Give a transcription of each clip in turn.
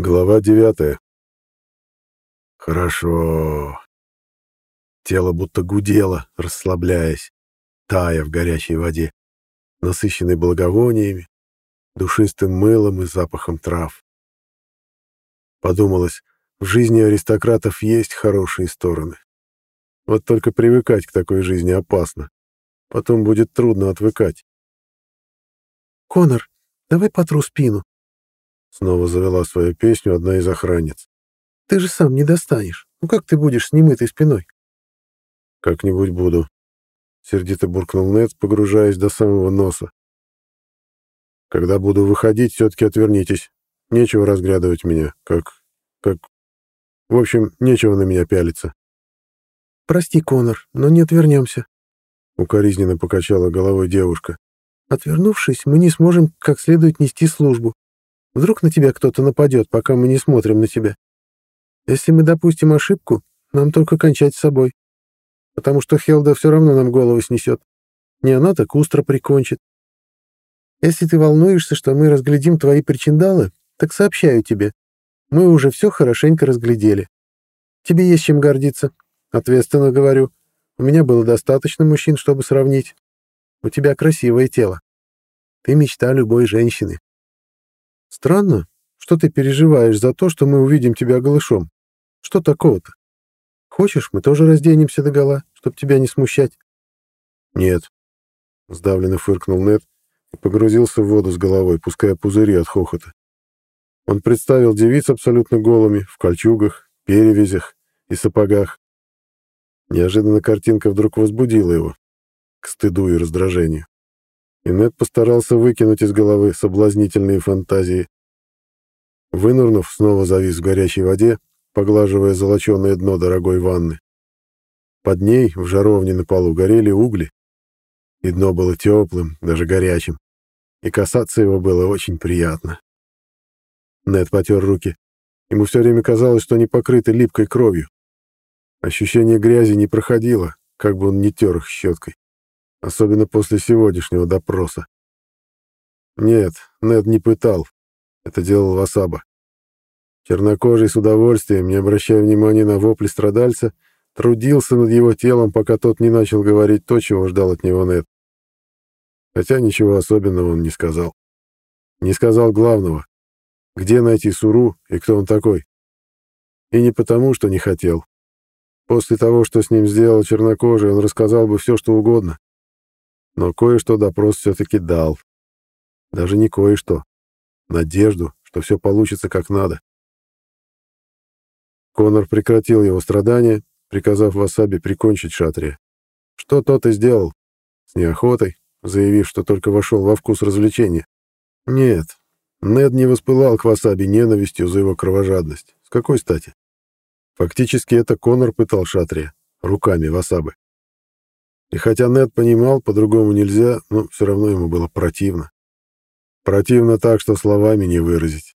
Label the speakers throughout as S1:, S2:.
S1: Глава девятая. Хорошо. Тело будто гудело, расслабляясь, тая в горячей воде, насыщенной благовониями, душистым мылом и запахом трав. Подумалось, в жизни аристократов есть хорошие стороны. Вот только привыкать к такой жизни опасно. Потом будет трудно отвыкать.
S2: «Конор, давай потру спину»,
S1: Снова завела свою песню одна из охранниц.
S2: «Ты же сам не достанешь. Ну как ты будешь с немытой спиной?»
S1: «Как-нибудь буду», — сердито буркнул Нед, погружаясь до самого носа. «Когда буду выходить, все-таки отвернитесь. Нечего разглядывать меня, как... как... В общем, нечего на меня пялиться».
S2: «Прости, Конор, но не отвернемся», —
S1: укоризненно покачала головой девушка.
S2: «Отвернувшись, мы не сможем как следует нести службу. Вдруг на тебя кто-то нападет, пока мы не смотрим на тебя. Если мы допустим ошибку, нам только кончать с собой. Потому что Хелда все равно нам голову снесет. Не она, так устро прикончит. Если ты волнуешься, что мы разглядим твои причиндалы, так сообщаю тебе. Мы уже все хорошенько разглядели. Тебе есть чем гордиться. Ответственно говорю. У меня было достаточно мужчин, чтобы сравнить. У тебя красивое тело. Ты мечта любой женщины. Странно, что ты переживаешь за то, что мы увидим тебя голышом. Что такого-то? Хочешь, мы тоже разденемся догола, чтобы тебя не смущать?
S1: Нет. Сдавленно фыркнул Нед и погрузился в воду с головой, пуская пузыри от хохота. Он представил девиц абсолютно голыми, в кольчугах, перевязях и сапогах. Неожиданно картинка вдруг возбудила его, к стыду и раздражению и Нед постарался выкинуть из головы соблазнительные фантазии. Вынурнув, снова завис в горячей воде, поглаживая золоченое дно дорогой ванны. Под ней, в жаровне на полу, горели угли, и дно было теплым, даже горячим, и касаться его было очень приятно. Нед потер руки. Ему все время казалось, что они покрыты липкой кровью. Ощущение грязи не проходило, как бы он не тер их щеткой особенно после сегодняшнего допроса. Нет, Нед не пытал. Это делал Васаба. Чернокожий с удовольствием, не обращая внимания на вопли страдальца, трудился над его телом, пока тот не начал говорить то, чего ждал от него Нед. Хотя ничего особенного он не сказал. Не сказал главного. Где найти Суру и кто он такой? И не потому, что не хотел. После того, что с ним сделал чернокожий, он рассказал бы все, что угодно. Но кое-что допрос все-таки дал. Даже не кое-что. Надежду, что все получится как надо. Конор прекратил его страдания, приказав Васаби прикончить Шатрия. Что тот и сделал. С неохотой, заявив, что только вошел во вкус развлечения. Нет, Нед не воспылал к Васаби ненавистью за его кровожадность. С какой стати? Фактически это Конор пытал Шатрия руками Васабы. И хотя Нед понимал, по-другому нельзя, но все равно ему было противно. Противно так, что словами не выразить.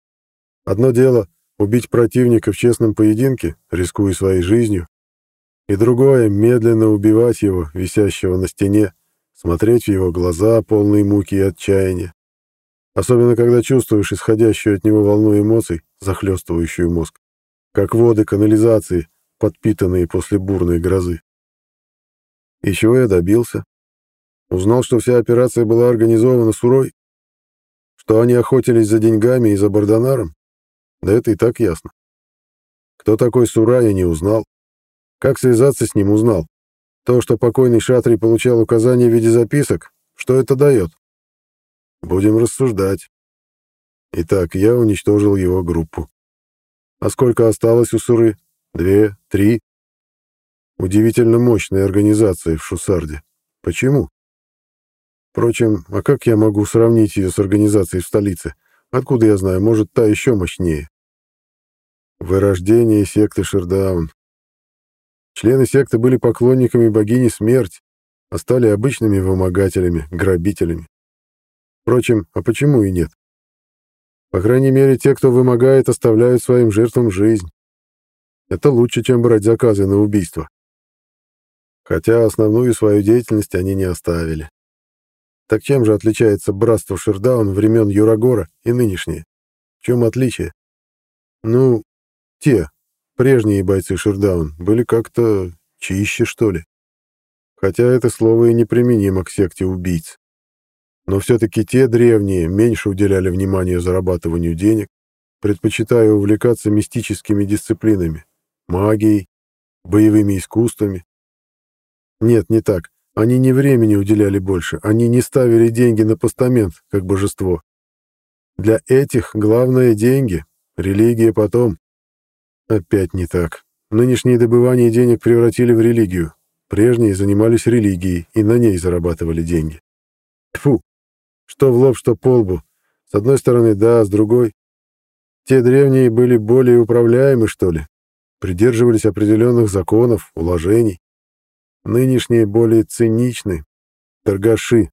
S1: Одно дело — убить противника в честном поединке, рискуя своей жизнью, и другое — медленно убивать его, висящего на стене, смотреть в его глаза, полные муки и отчаяния. Особенно, когда чувствуешь исходящую от него волну эмоций, захлестывающую мозг, как воды канализации, подпитанные после бурной грозы. И чего я добился? Узнал, что вся операция была организована Сурой? Что они охотились за деньгами и за Бардонаром? Да это и так ясно. Кто такой Сура, я не узнал. Как связаться с ним, узнал. То, что покойный Шатри получал указания в виде записок, что это дает? Будем рассуждать. Итак, я уничтожил его группу. А сколько осталось у Суры? Две? Три? Удивительно мощная организация в Шусарде. Почему? Впрочем, а как я могу сравнить ее с организацией в столице? Откуда я знаю, может, та еще мощнее? Вырождение секты Шердаун. Члены секты были поклонниками богини Смерть, а стали обычными вымогателями, грабителями. Впрочем, а почему и нет? По крайней мере, те, кто вымогает, оставляют своим жертвам жизнь. Это лучше, чем брать заказы на убийство хотя основную свою деятельность они не оставили. Так чем же отличается братство Шердаун времен Юрагора и нынешнее? В чем отличие? Ну, те, прежние бойцы Шердаун, были как-то чище, что ли. Хотя это слово и неприменимо к секте убийц. Но все-таки те древние меньше уделяли внимания зарабатыванию денег, предпочитая увлекаться мистическими дисциплинами, магией, боевыми искусствами. Нет, не так. Они не времени уделяли больше, они не ставили деньги на постамент, как божество. Для этих главное — деньги, религия потом. Опять не так. Нынешнее добывание денег превратили в религию. Прежние занимались религией и на ней зарабатывали деньги. Тфу, что в лоб, что по лбу. С одной стороны, да, с другой. Те древние были более управляемы, что ли, придерживались определенных законов, уложений. Нынешние более циничны, торгаши.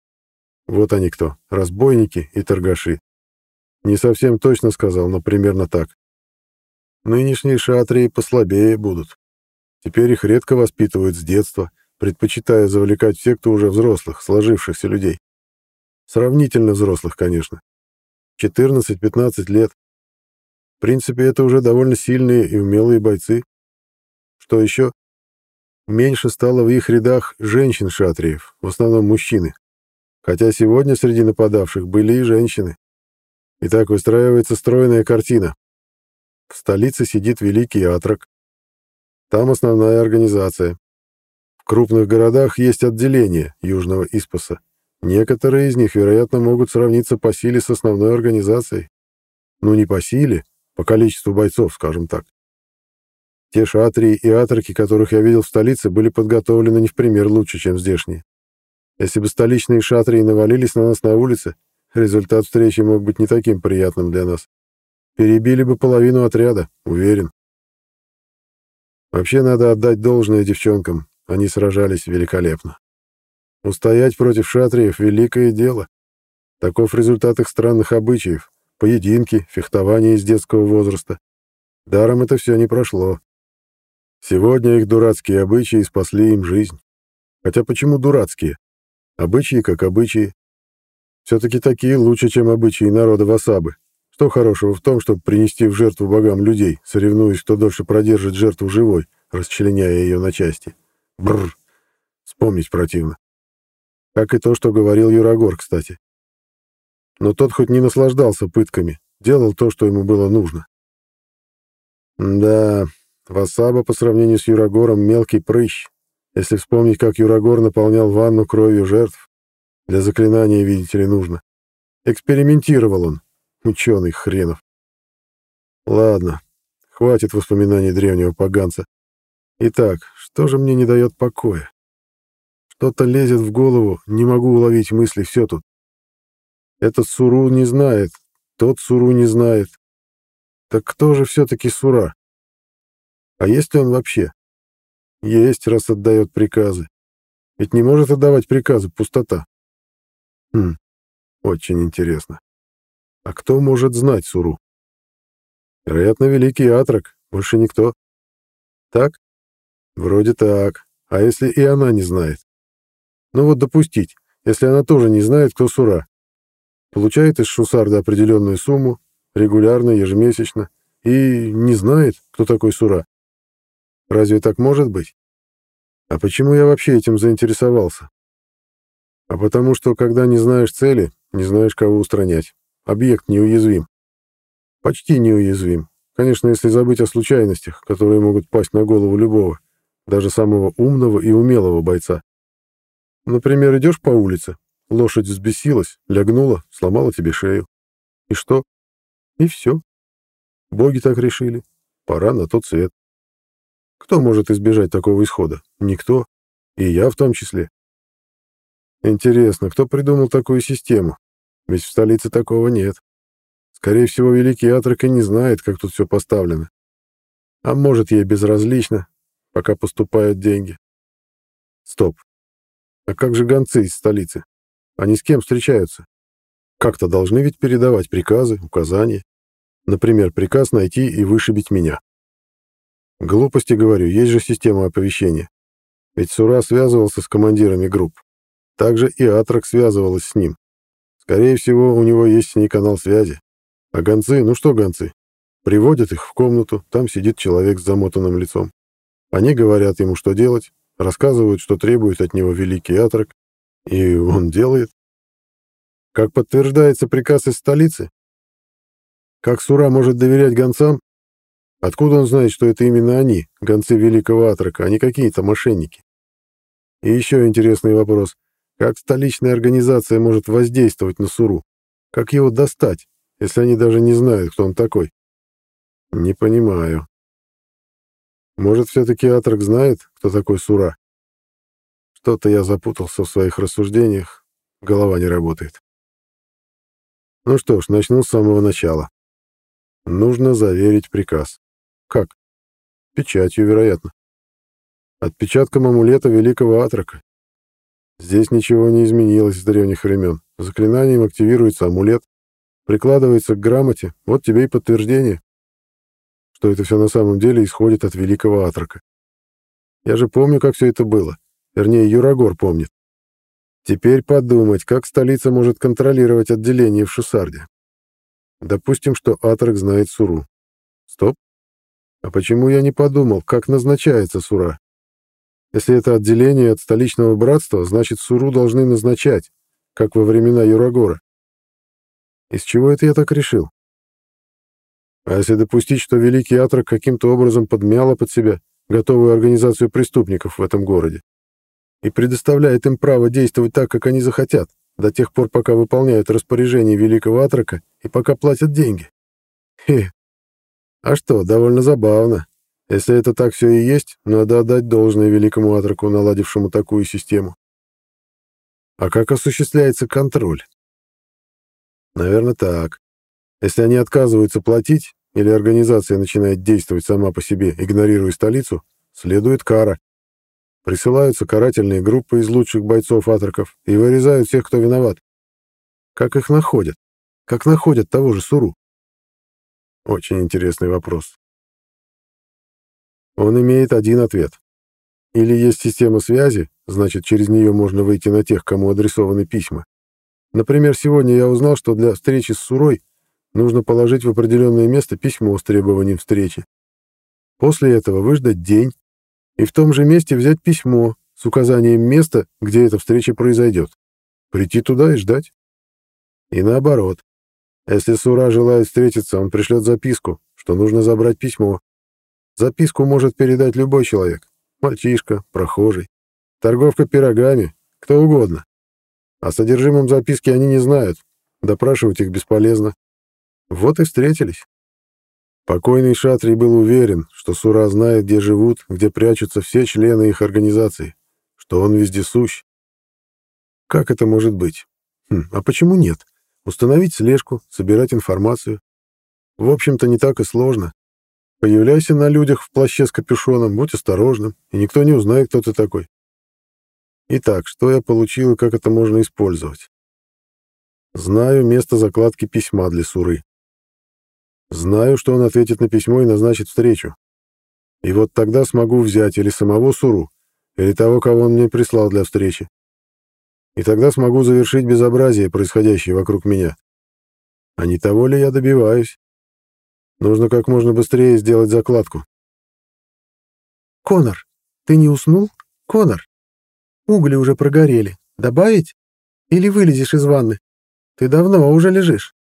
S1: Вот они кто, разбойники и торгаши. Не совсем точно сказал, но примерно так. Нынешние шатрии послабее будут. Теперь их редко воспитывают с детства, предпочитая завлекать в секту уже взрослых, сложившихся людей. Сравнительно взрослых, конечно. 14-15 лет. В принципе, это уже довольно сильные и умелые бойцы. Что еще? Меньше стало в их рядах женщин-шатриев, в основном мужчины. Хотя сегодня среди нападавших были и женщины. И так выстраивается стройная картина. В столице сидит великий Атрак. Там основная организация. В крупных городах есть отделения Южного Испаса. Некоторые из них, вероятно, могут сравниться по силе с основной организацией. Ну, не по силе, по количеству бойцов, скажем так. Те шатрии и атраки, которых я видел в столице, были подготовлены не в пример лучше, чем здешние. Если бы столичные шатрии навалились на нас на улице, результат встречи мог быть не таким приятным для нас. Перебили бы половину отряда, уверен. Вообще надо отдать должное девчонкам, они сражались великолепно. Устоять против шатриев — великое дело. Таков результат их странных обычаев, поединки, фехтование из детского возраста. Даром это все не прошло. Сегодня их дурацкие обычаи спасли им жизнь. Хотя почему дурацкие? Обычаи как обычаи. Все-таки такие лучше, чем обычаи народа Васабы. Что хорошего в том, чтобы принести в жертву богам людей, соревнуясь, кто дольше продержит жертву живой, расчленяя ее на части? Бррр. Вспомнить противно. Как и то, что говорил Юрагор, кстати. Но тот хоть не наслаждался пытками, делал то, что ему было нужно. Да, Васаба по сравнению с Юрагором мелкий прыщ. Если вспомнить, как Юрагор наполнял ванну кровью жертв, для заклинания, видите ли, нужно. Экспериментировал он, Ученый хренов. Ладно, хватит воспоминаний древнего поганца. Итак, что же мне не дает покоя? Что-то лезет в голову, не могу уловить мысли, все тут. Этот Суру не знает, тот Суру не знает. Так кто же все-таки Сура? А есть ли он вообще? Есть, раз отдает приказы. Ведь не может отдавать приказы пустота. Хм, очень интересно. А кто может знать Суру? Вероятно, великий Атрак, больше никто. Так? Вроде так. А если и она не знает? Ну вот допустить, если она тоже не знает, кто Сура. Получает из Шусарда определенную сумму, регулярно, ежемесячно, и не знает, кто такой Сура. Разве так может быть? А почему я вообще этим заинтересовался? А потому что, когда не знаешь цели, не знаешь, кого устранять. Объект неуязвим. Почти неуязвим. Конечно, если забыть о случайностях, которые могут пасть на голову любого, даже самого умного и умелого бойца. Например, идешь по улице, лошадь взбесилась, лягнула, сломала тебе шею. И что? И все. Боги так решили. Пора на тот свет. Кто может избежать такого исхода? Никто. И я в том числе. Интересно, кто придумал такую систему? Ведь в столице такого нет. Скорее всего, великий Атрак и не знает, как тут все поставлено. А может, ей безразлично, пока поступают деньги. Стоп. А как же гонцы из столицы? Они с кем встречаются? Как-то должны ведь передавать приказы, указания. Например, приказ найти и вышибить меня. Глупости говорю, есть же система оповещения. Ведь Сура связывался с командирами групп. Также и Атрак связывалась с ним. Скорее всего, у него есть с ней канал связи. А гонцы, ну что гонцы? Приводят их в комнату, там сидит человек с замотанным лицом. Они говорят ему, что делать, рассказывают, что требует от него великий атрок, и он делает. Как подтверждается приказ из столицы? Как Сура может доверять гонцам? Откуда он знает, что это именно они, гонцы великого атрака, а не какие-то мошенники? И еще интересный вопрос. Как столичная организация может воздействовать на Суру? Как его достать, если они даже не знают, кто он такой? Не понимаю. Может, все-таки Атрак знает, кто такой Сура? Что-то я запутался в своих рассуждениях, голова не работает. Ну что ж, начну с самого начала. Нужно заверить приказ. Как? Печатью, вероятно. Отпечатком амулета великого Атрака. Здесь ничего не изменилось с древних времен. Заклинанием активируется амулет, прикладывается к грамоте, вот тебе и подтверждение что это все на самом деле исходит от великого Атрака. Я же помню, как все это было. Вернее, Юрагор помнит. Теперь подумать, как столица может контролировать отделение в Шусарде. Допустим, что Атрак знает Суру. Стоп. А почему я не подумал, как назначается Сура? Если это отделение от столичного братства, значит, Суру должны назначать, как во времена Юрагора. Из чего это я так решил? А если допустить, что Великий Атрак каким-то образом подмяла под себя готовую организацию преступников в этом городе и предоставляет им право действовать так, как они захотят, до тех пор, пока выполняют распоряжение Великого Атрака и пока платят деньги? Хе. А что, довольно забавно. Если это так все и есть, надо отдать должное Великому Атраку, наладившему такую систему. А как осуществляется контроль? Наверное, так. Если они отказываются платить, или организация начинает действовать сама по себе, игнорируя столицу, следует кара. Присылаются карательные группы из лучших бойцов атраков и вырезают всех, кто виноват. Как их находят? Как находят того же Суру? Очень интересный вопрос. Он имеет один ответ. Или есть система связи, значит, через нее можно выйти на тех, кому адресованы письма. Например, сегодня я узнал, что для встречи с Сурой Нужно положить в определенное место письмо с требованием встречи. После этого выждать день и в том же месте взять письмо с указанием места, где эта встреча произойдет. Прийти туда и ждать. И наоборот. Если Сура желает встретиться, он пришлет записку, что нужно забрать письмо. Записку может передать любой человек. Мальчишка, прохожий, торговка пирогами, кто угодно. О содержимом записки они не знают. Допрашивать их бесполезно. Вот и встретились. Покойный Шатри был уверен, что Сура знает, где живут, где прячутся все члены их организации, что он вездесущ. Как это может быть? Хм, а почему нет? Установить слежку, собирать информацию. В общем-то, не так и сложно. Появляйся на людях в плаще с капюшоном, будь осторожным, и никто не узнает, кто ты такой. Итак, что я получил и как это можно использовать? Знаю место закладки письма для Суры. Знаю, что он ответит на письмо и назначит встречу. И вот тогда смогу взять или самого Суру, или того, кого он мне прислал для встречи. И тогда смогу завершить безобразие, происходящее вокруг меня. А не того ли я добиваюсь? Нужно как можно быстрее сделать закладку.
S2: Конор, ты не уснул? Конор, угли уже прогорели. Добавить? Или вылезешь из ванны? Ты давно уже лежишь.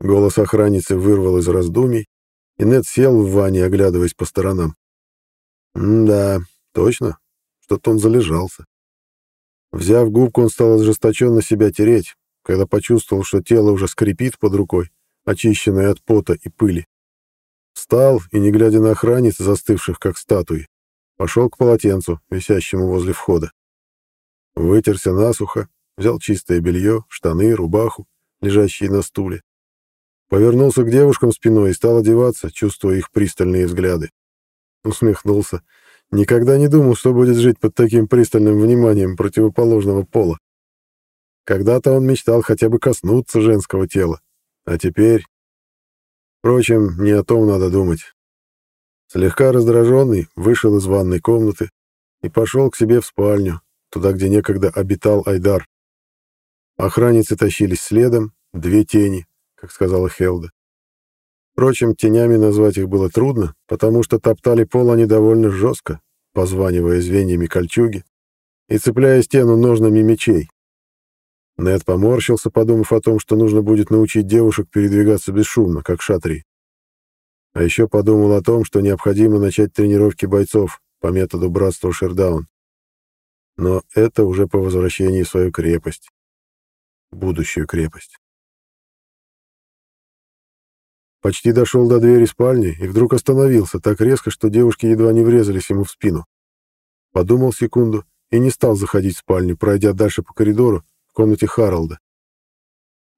S1: Голос охранницы вырвал из раздумий, и Нед сел в ванне, оглядываясь по сторонам. да, точно, что-то он залежался. Взяв губку, он стал ожесточенно себя тереть, когда почувствовал, что тело уже скрипит под рукой, очищенное от пота и пыли. Встал и, не глядя на охранниц, застывших как статуи, пошел к полотенцу, висящему возле входа. Вытерся насухо, взял чистое белье, штаны, рубаху, лежащие на стуле, Повернулся к девушкам спиной и стал одеваться, чувствуя их пристальные взгляды. Усмехнулся. Никогда не думал, что будет жить под таким пристальным вниманием противоположного пола. Когда-то он мечтал хотя бы коснуться женского тела. А теперь... Впрочем, не о том надо думать. Слегка раздраженный, вышел из ванной комнаты и пошел к себе в спальню, туда, где некогда обитал Айдар. Охранницы тащились следом, две тени, как сказала Хелда. Впрочем, тенями назвать их было трудно, потому что топтали пол они довольно жестко, позванивая звеньями кольчуги и цепляя стену ножнами мечей. Нед поморщился, подумав о том, что нужно будет научить девушек передвигаться бесшумно, как шатри. А еще подумал о том, что необходимо начать тренировки бойцов по методу братства Шердаун. Но это уже по возвращении в свою крепость. Будущую крепость. Почти дошел до двери спальни и вдруг остановился так резко, что девушки едва не врезались ему в спину. Подумал секунду и не стал заходить в спальню, пройдя дальше по коридору в комнате Харалда.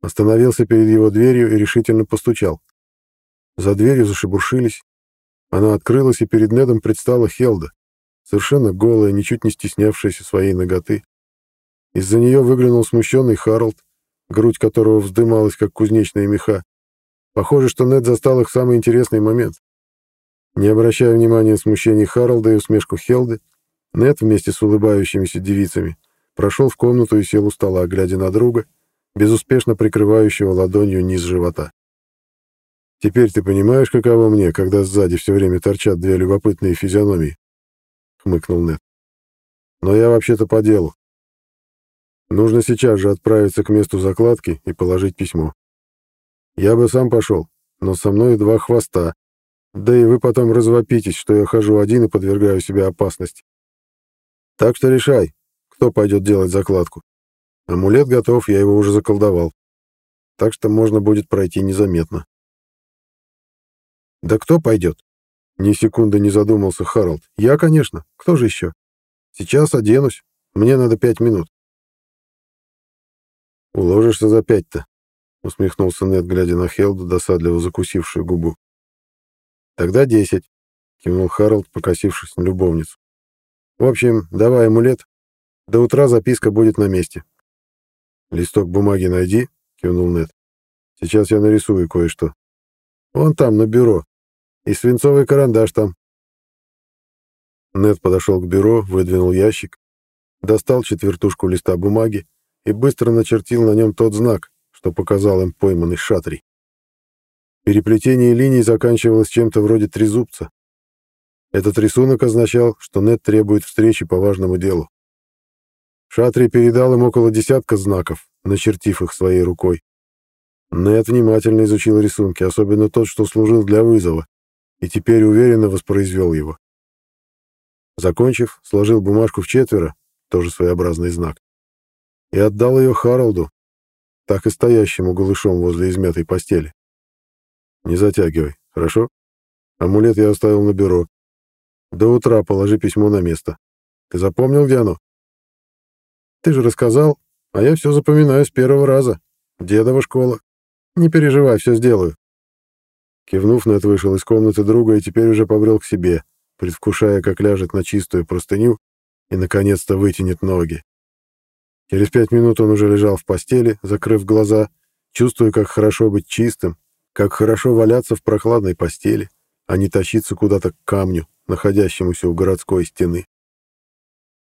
S1: Остановился перед его дверью и решительно постучал. За дверью зашебуршились. Она открылась, и перед Недом предстала Хелда, совершенно голая, ничуть не стеснявшаяся своей ноготы. Из-за нее выглянул смущенный Харалд, грудь которого вздымалась, как кузнечные меха. Похоже, что Нед застал их в самый интересный момент. Не обращая внимания на смущение Харалда и усмешку Хелды, Нед вместе с улыбающимися девицами прошел в комнату и сел у стола, глядя на друга, безуспешно прикрывающего ладонью низ живота. Теперь ты понимаешь, каково мне, когда сзади все время торчат две любопытные физиономии? Хмыкнул Нед. Но я вообще-то по делу. Нужно сейчас же отправиться к месту закладки и положить письмо. Я бы сам пошел, но со мной два хвоста. Да и вы потом развопитесь, что я хожу один и подвергаю себя опасности. Так что решай, кто пойдет делать закладку. Амулет готов, я его уже заколдовал. Так что можно будет пройти незаметно. «Да кто пойдет?» Ни секунды не задумался Харалд. «Я, конечно. Кто же еще? Сейчас оденусь. Мне надо пять минут». «Уложишься за пять-то?» Усмехнулся Нед, глядя на Хелду, досадливо закусившую губу. «Тогда десять», — кивнул Харалд, покосившись на любовницу. «В общем, давай амулет. До утра записка будет на месте». «Листок бумаги найди», — кивнул Нед. «Сейчас я нарисую кое-что. Вон там, на бюро. И свинцовый карандаш там. Нед подошел к бюро, выдвинул ящик, достал четвертушку листа бумаги и быстро начертил на нем тот знак, что показал им пойманный шатрий. Переплетение линий заканчивалось чем-то вроде трезубца. Этот рисунок означал, что Нед требует встречи по важному делу. Шатри передал им около десятка знаков, начертив их своей рукой. Нед внимательно изучил рисунки, особенно тот, что служил для вызова, и теперь уверенно воспроизвел его. Закончив, сложил бумажку в четверо, тоже своеобразный знак, и отдал ее Харалду, так и стоящему голышом возле измятой постели. «Не затягивай, хорошо? Амулет я оставил на бюро. До утра положи письмо на место. Ты запомнил, где оно?» «Ты же рассказал, а я все запоминаю с первого раза. Дедова школа. Не переживай, все сделаю. Кивнув, Нед вышел из комнаты друга и теперь уже побрел к себе, предвкушая, как ляжет на чистую простыню и, наконец-то, вытянет ноги. Через пять минут он уже лежал в постели, закрыв глаза, чувствуя, как хорошо быть чистым, как хорошо валяться в прохладной постели, а не тащиться куда-то к камню, находящемуся у городской стены.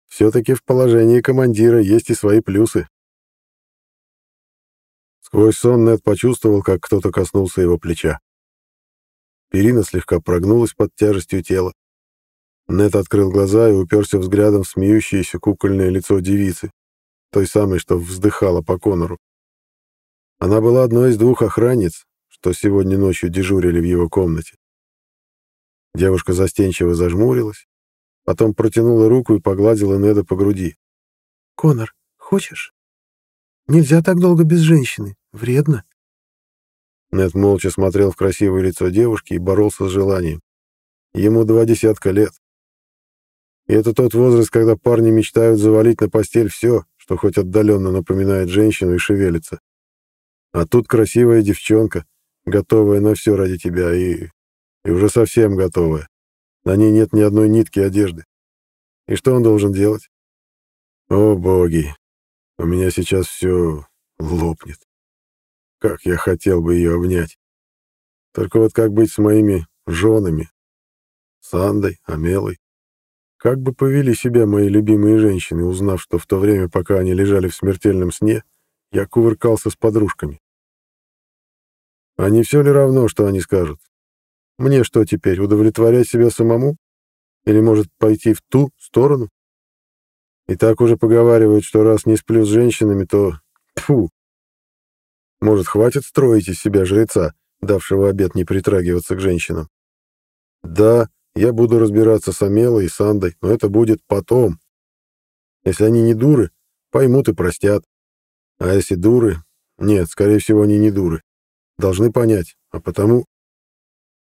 S1: Все-таки в положении командира есть и свои плюсы. Сквозь сон Нед почувствовал, как кто-то коснулся его плеча. Перина слегка прогнулась под тяжестью тела. Нет открыл глаза и уперся взглядом в смеющееся кукольное лицо девицы, той самой, что вздыхала по Конору. Она была одной из двух охранниц, что сегодня ночью дежурили в его комнате. Девушка застенчиво зажмурилась, потом протянула руку и погладила Неда по груди.
S2: «Конор, хочешь? Нельзя так долго без женщины. Вредно».
S1: Нед молча смотрел в красивое лицо девушки и боролся с желанием. Ему два десятка лет. И это тот возраст, когда парни мечтают завалить на постель все, что хоть отдаленно напоминает женщину и шевелится. А тут красивая девчонка, готовая на все ради тебя и... и уже совсем готовая. На ней нет ни одной нитки одежды. И что он должен делать? О, боги, у меня сейчас все лопнет. Как я хотел бы ее обнять. Только вот как быть с моими женами? Сандой, Амелой? Как бы повели себя мои любимые женщины, узнав, что в то время, пока они лежали в смертельном сне, я кувыркался с подружками? А не все ли равно, что они скажут? Мне что теперь, удовлетворять себя самому? Или, может, пойти в ту сторону? И так уже поговаривают, что раз не сплю с женщинами, то... Фу! Может, хватит строить из себя жреца, давшего обет не притрагиваться к женщинам? Да, я буду разбираться с Амелой и Сандой, но это будет потом. Если они не дуры, поймут и простят. А если дуры... Нет, скорее всего, они не дуры. Должны понять, а потому...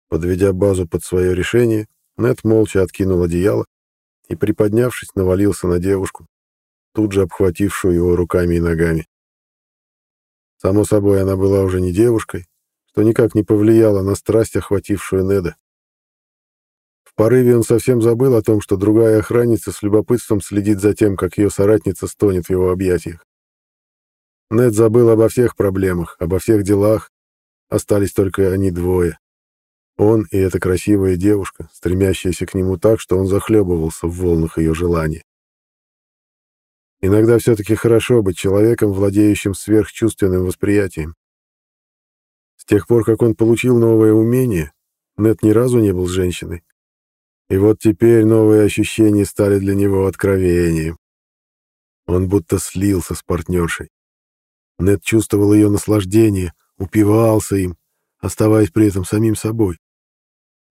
S1: Подведя базу под свое решение, Нед молча откинул одеяло и, приподнявшись, навалился на девушку, тут же обхватившую его руками и ногами. Само собой, она была уже не девушкой, что никак не повлияло на страсть, охватившую Неда. Порыве он совсем забыл о том, что другая охранница с любопытством следит за тем, как ее соратница стонет в его объятиях. Нед забыл обо всех проблемах, обо всех делах, остались только они двое. Он и эта красивая девушка, стремящаяся к нему так, что он захлебывался в волнах ее желания. Иногда все-таки хорошо быть человеком, владеющим сверхчувственным восприятием. С тех пор, как он получил новое умение, Нет ни разу не был женщиной. И вот теперь новые ощущения стали для него откровением. Он будто слился с партнершей. Нет чувствовал ее наслаждение, упивался им, оставаясь при этом самим собой.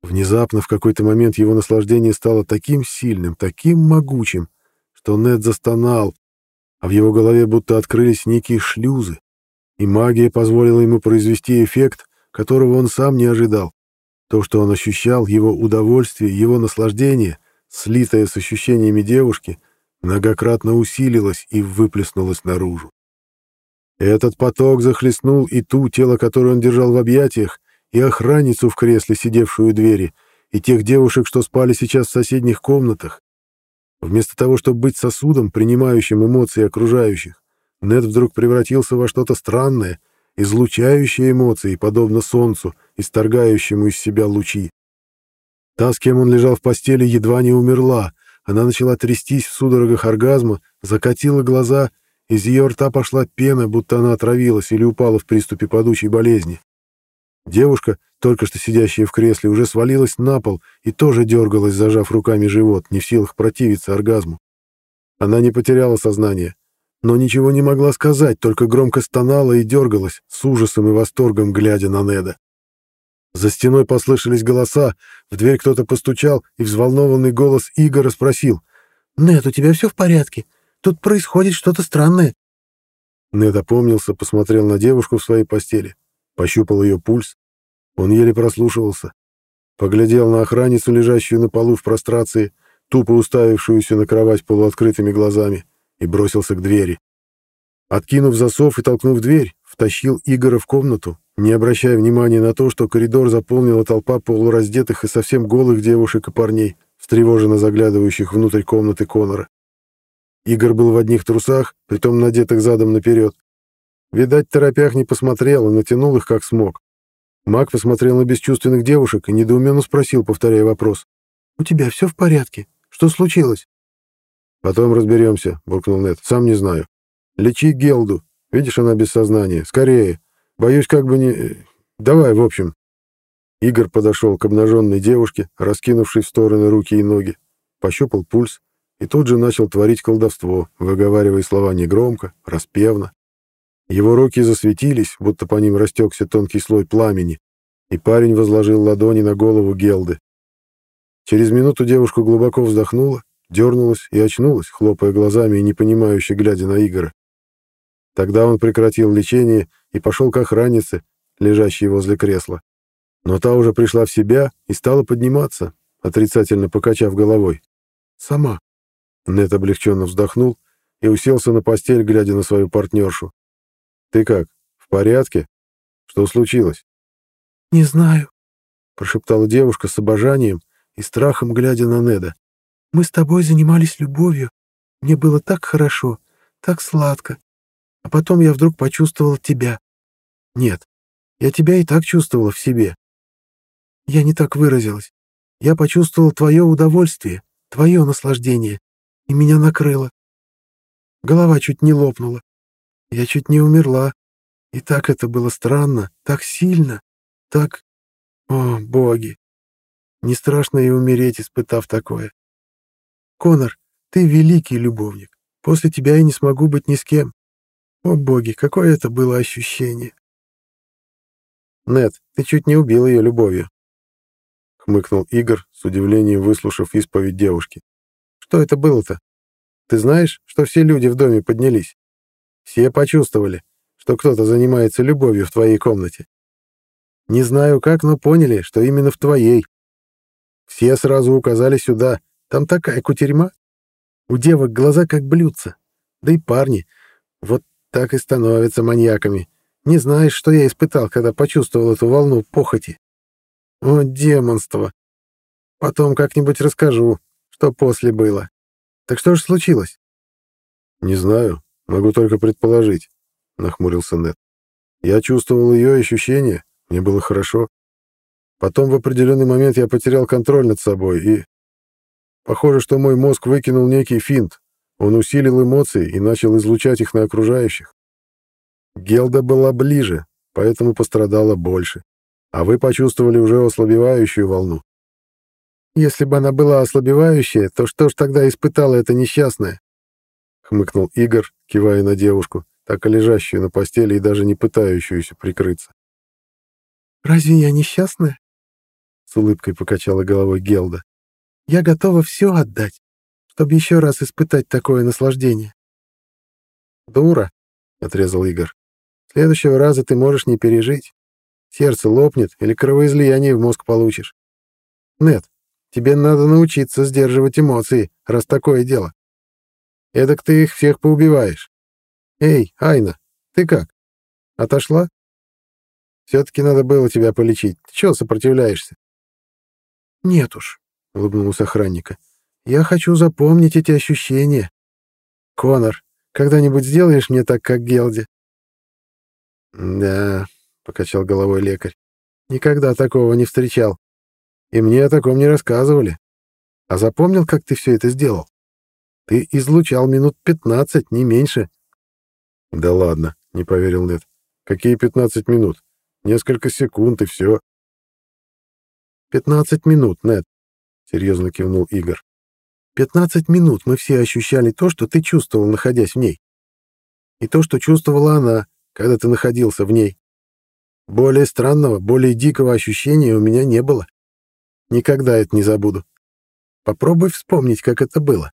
S1: Внезапно в какой-то момент его наслаждение стало таким сильным, таким могучим, что Нед застонал, а в его голове будто открылись некие шлюзы, и магия позволила ему произвести эффект, которого он сам не ожидал. То, что он ощущал, его удовольствие, его наслаждение, слитое с ощущениями девушки, многократно усилилось и выплеснулось наружу. Этот поток захлестнул и ту, тело которое он держал в объятиях, и охранницу в кресле, сидевшую у двери, и тех девушек, что спали сейчас в соседних комнатах. Вместо того, чтобы быть сосудом, принимающим эмоции окружающих, Нед вдруг превратился во что-то странное, излучающее эмоции, подобно солнцу, исторгающему из себя лучи. Та, с кем он лежал в постели, едва не умерла. Она начала трястись в судорогах оргазма, закатила глаза, из ее рта пошла пена, будто она отравилась или упала в приступе падучей болезни. Девушка, только что сидящая в кресле, уже свалилась на пол и тоже дергалась, зажав руками живот, не в силах противиться оргазму. Она не потеряла сознание, но ничего не могла сказать, только громко стонала и дергалась, с ужасом и восторгом глядя на Неда. За стеной послышались голоса, в дверь кто-то постучал, и взволнованный голос Игоря спросил. «Нед, у тебя все в порядке? Тут происходит что-то странное». Нед опомнился, посмотрел на девушку в своей постели пощупал ее пульс. Он еле прослушивался. Поглядел на охранницу, лежащую на полу в прострации, тупо уставившуюся на кровать полуоткрытыми глазами, и бросился к двери. Откинув засов и толкнув дверь, втащил Игора в комнату, не обращая внимания на то, что коридор заполнила толпа полураздетых и совсем голых девушек и парней, встревоженно заглядывающих внутрь комнаты Конора. Игорь был в одних трусах, притом надетых задом наперед, Видать, торопях не посмотрел и натянул их как смог. Маг посмотрел на бесчувственных девушек и недоуменно спросил, повторяя вопрос. «У тебя все в порядке? Что случилось?» «Потом разберемся», — буркнул Нед. «Сам не знаю. Лечи Гелду. Видишь, она без сознания. Скорее. Боюсь, как бы не... Давай, в общем». Игорь подошел к обнаженной девушке, раскинувшей в стороны руки и ноги, пощупал пульс и тут же начал творить колдовство, выговаривая слова негромко, распевно. Его руки засветились, будто по ним растекся тонкий слой пламени, и парень возложил ладони на голову Гелды. Через минуту девушка глубоко вздохнула, дернулась и очнулась, хлопая глазами и непонимающе глядя на Игора. Тогда он прекратил лечение и пошел к охраннице, лежащей возле кресла. Но та уже пришла в себя и стала подниматься, отрицательно покачав головой. «Сама». Нет облегченно вздохнул и уселся на постель, глядя на свою партнершу. «Ты как, в порядке? Что случилось?»
S2: «Не знаю», — прошептала девушка с обожанием и страхом, глядя на Неда. «Мы с тобой занимались любовью. Мне было так хорошо, так сладко. А потом я вдруг почувствовала тебя. Нет, я тебя и так чувствовала в себе. Я не так выразилась. Я почувствовала твое удовольствие, твое наслаждение, и меня накрыло. Голова чуть не лопнула. Я чуть не умерла. И так это было странно, так сильно, так... О, боги! Не страшно и умереть, испытав такое. Конор, ты великий любовник. После тебя я не смогу быть ни с кем. О, боги, какое это было ощущение.
S1: Нет, ты чуть не убил ее любовью. Хмыкнул Игорь, с удивлением выслушав исповедь девушки. Что это было-то? Ты знаешь, что все люди в доме поднялись? Все почувствовали, что кто-то занимается любовью в твоей комнате. Не знаю как, но поняли, что именно в твоей. Все сразу указали сюда. Там такая кутерьма. У девок глаза как блюдца. Да и парни. Вот так и становятся маньяками. Не знаешь, что я испытал, когда почувствовал эту волну похоти. О, демонство! Потом как-нибудь расскажу, что после было. Так что же случилось? Не знаю, могу только предположить, нахмурился Нед. Я чувствовал ее ощущения, мне было хорошо. Потом в определенный момент я потерял контроль над собой и... Похоже, что мой мозг выкинул некий финт. Он усилил эмоции и начал излучать их на окружающих. Гелда была ближе, поэтому пострадала больше. А вы почувствовали уже ослабевающую волну.
S2: Если бы она была ослабевающая, то что ж тогда испытала эта несчастная?
S1: Хмыкнул Игорь, кивая на девушку, так и лежащую на постели и даже не пытающуюся прикрыться.
S2: «Разве я несчастная?» С улыбкой покачала головой Гелда. «Я готова все отдать, чтобы еще раз испытать такое наслаждение».
S1: «Дура», — отрезал Игорь. «Следующего раза ты можешь не пережить. Сердце лопнет или кровоизлияние в мозг получишь. Нет, тебе надо научиться сдерживать эмоции, раз такое дело. Эдак ты их всех поубиваешь. Эй, Айна, ты как? Отошла?» Все-таки надо было тебя полечить. Ты чего сопротивляешься?
S2: Нет уж, — улыбнулся охранника. Я хочу запомнить эти ощущения. Конор, когда-нибудь сделаешь мне так, как Гелди?
S1: Да, — покачал головой лекарь. Никогда такого не встречал. И мне о таком не рассказывали. А запомнил, как ты все это сделал? Ты излучал минут пятнадцать, не меньше. Да ладно, — не поверил Нед. Какие пятнадцать минут? Несколько секунд, и все.
S2: «Пятнадцать минут, Нед», — серьезно кивнул Игорь. «Пятнадцать минут мы все ощущали то, что ты чувствовал, находясь в ней. И то, что чувствовала она, когда ты находился в ней. Более странного, более дикого ощущения у меня не было. Никогда это не забуду. Попробуй вспомнить, как это было».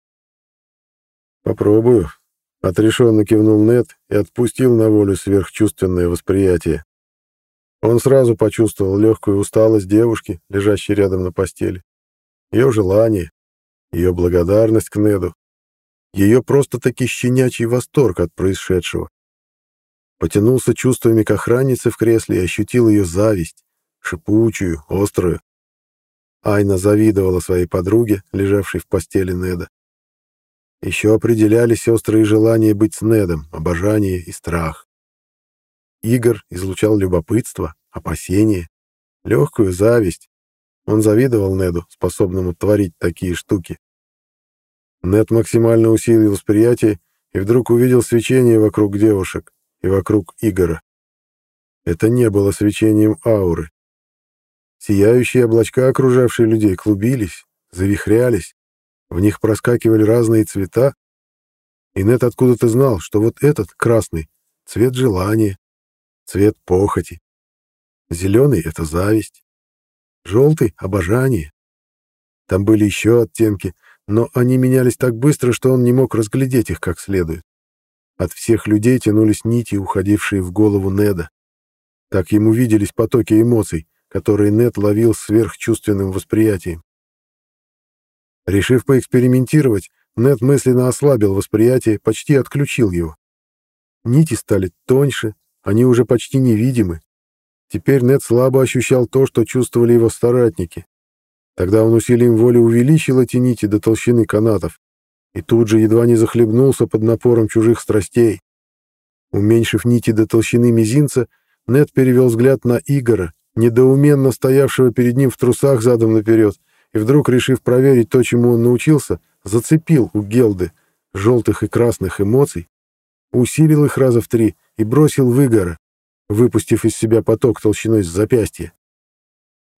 S1: «Попробую», — отрешенно кивнул Нед и отпустил на волю сверхчувственное восприятие. Он сразу почувствовал легкую усталость девушки, лежащей рядом на постели. Ее желание, ее благодарность к Неду, ее просто-таки щенячий восторг от происшедшего. Потянулся чувствами к охраннице в кресле и ощутил ее зависть, шипучую, острую. Айна завидовала своей подруге, лежавшей в постели Неда. Еще определялись острые желания быть с Недом, обожание и страх. Игорь излучал любопытство, опасение, легкую зависть. Он завидовал Неду, способному творить такие штуки. Нед максимально усилил восприятие и вдруг увидел свечение вокруг девушек и вокруг Игора. Это не было свечением ауры. Сияющие облачка, окружавшие людей, клубились, завихрялись, в них проскакивали разные цвета, и Нед откуда-то знал, что вот этот, красный, цвет желания, цвет похоти. Зеленый — это зависть. Желтый — обожание. Там были еще оттенки, но они менялись так быстро, что он не мог разглядеть их как следует. От всех людей тянулись нити, уходившие в голову Неда. Так ему виделись потоки эмоций, которые Нед ловил сверхчувственным восприятием. Решив поэкспериментировать, Нед мысленно ослабил восприятие, почти отключил его. Нити стали тоньше, они уже почти невидимы. Теперь Нед слабо ощущал то, что чувствовали его соратники. Тогда он усилием воли увеличил эти нити до толщины канатов и тут же едва не захлебнулся под напором чужих страстей. Уменьшив нити до толщины мизинца, Нед перевел взгляд на Игора, недоуменно стоявшего перед ним в трусах задом наперед, и вдруг, решив проверить то, чему он научился, зацепил у Гелды желтых и красных эмоций, усилил их раза в три и бросил в Игора. Выпустив из себя поток толщиной с запястья.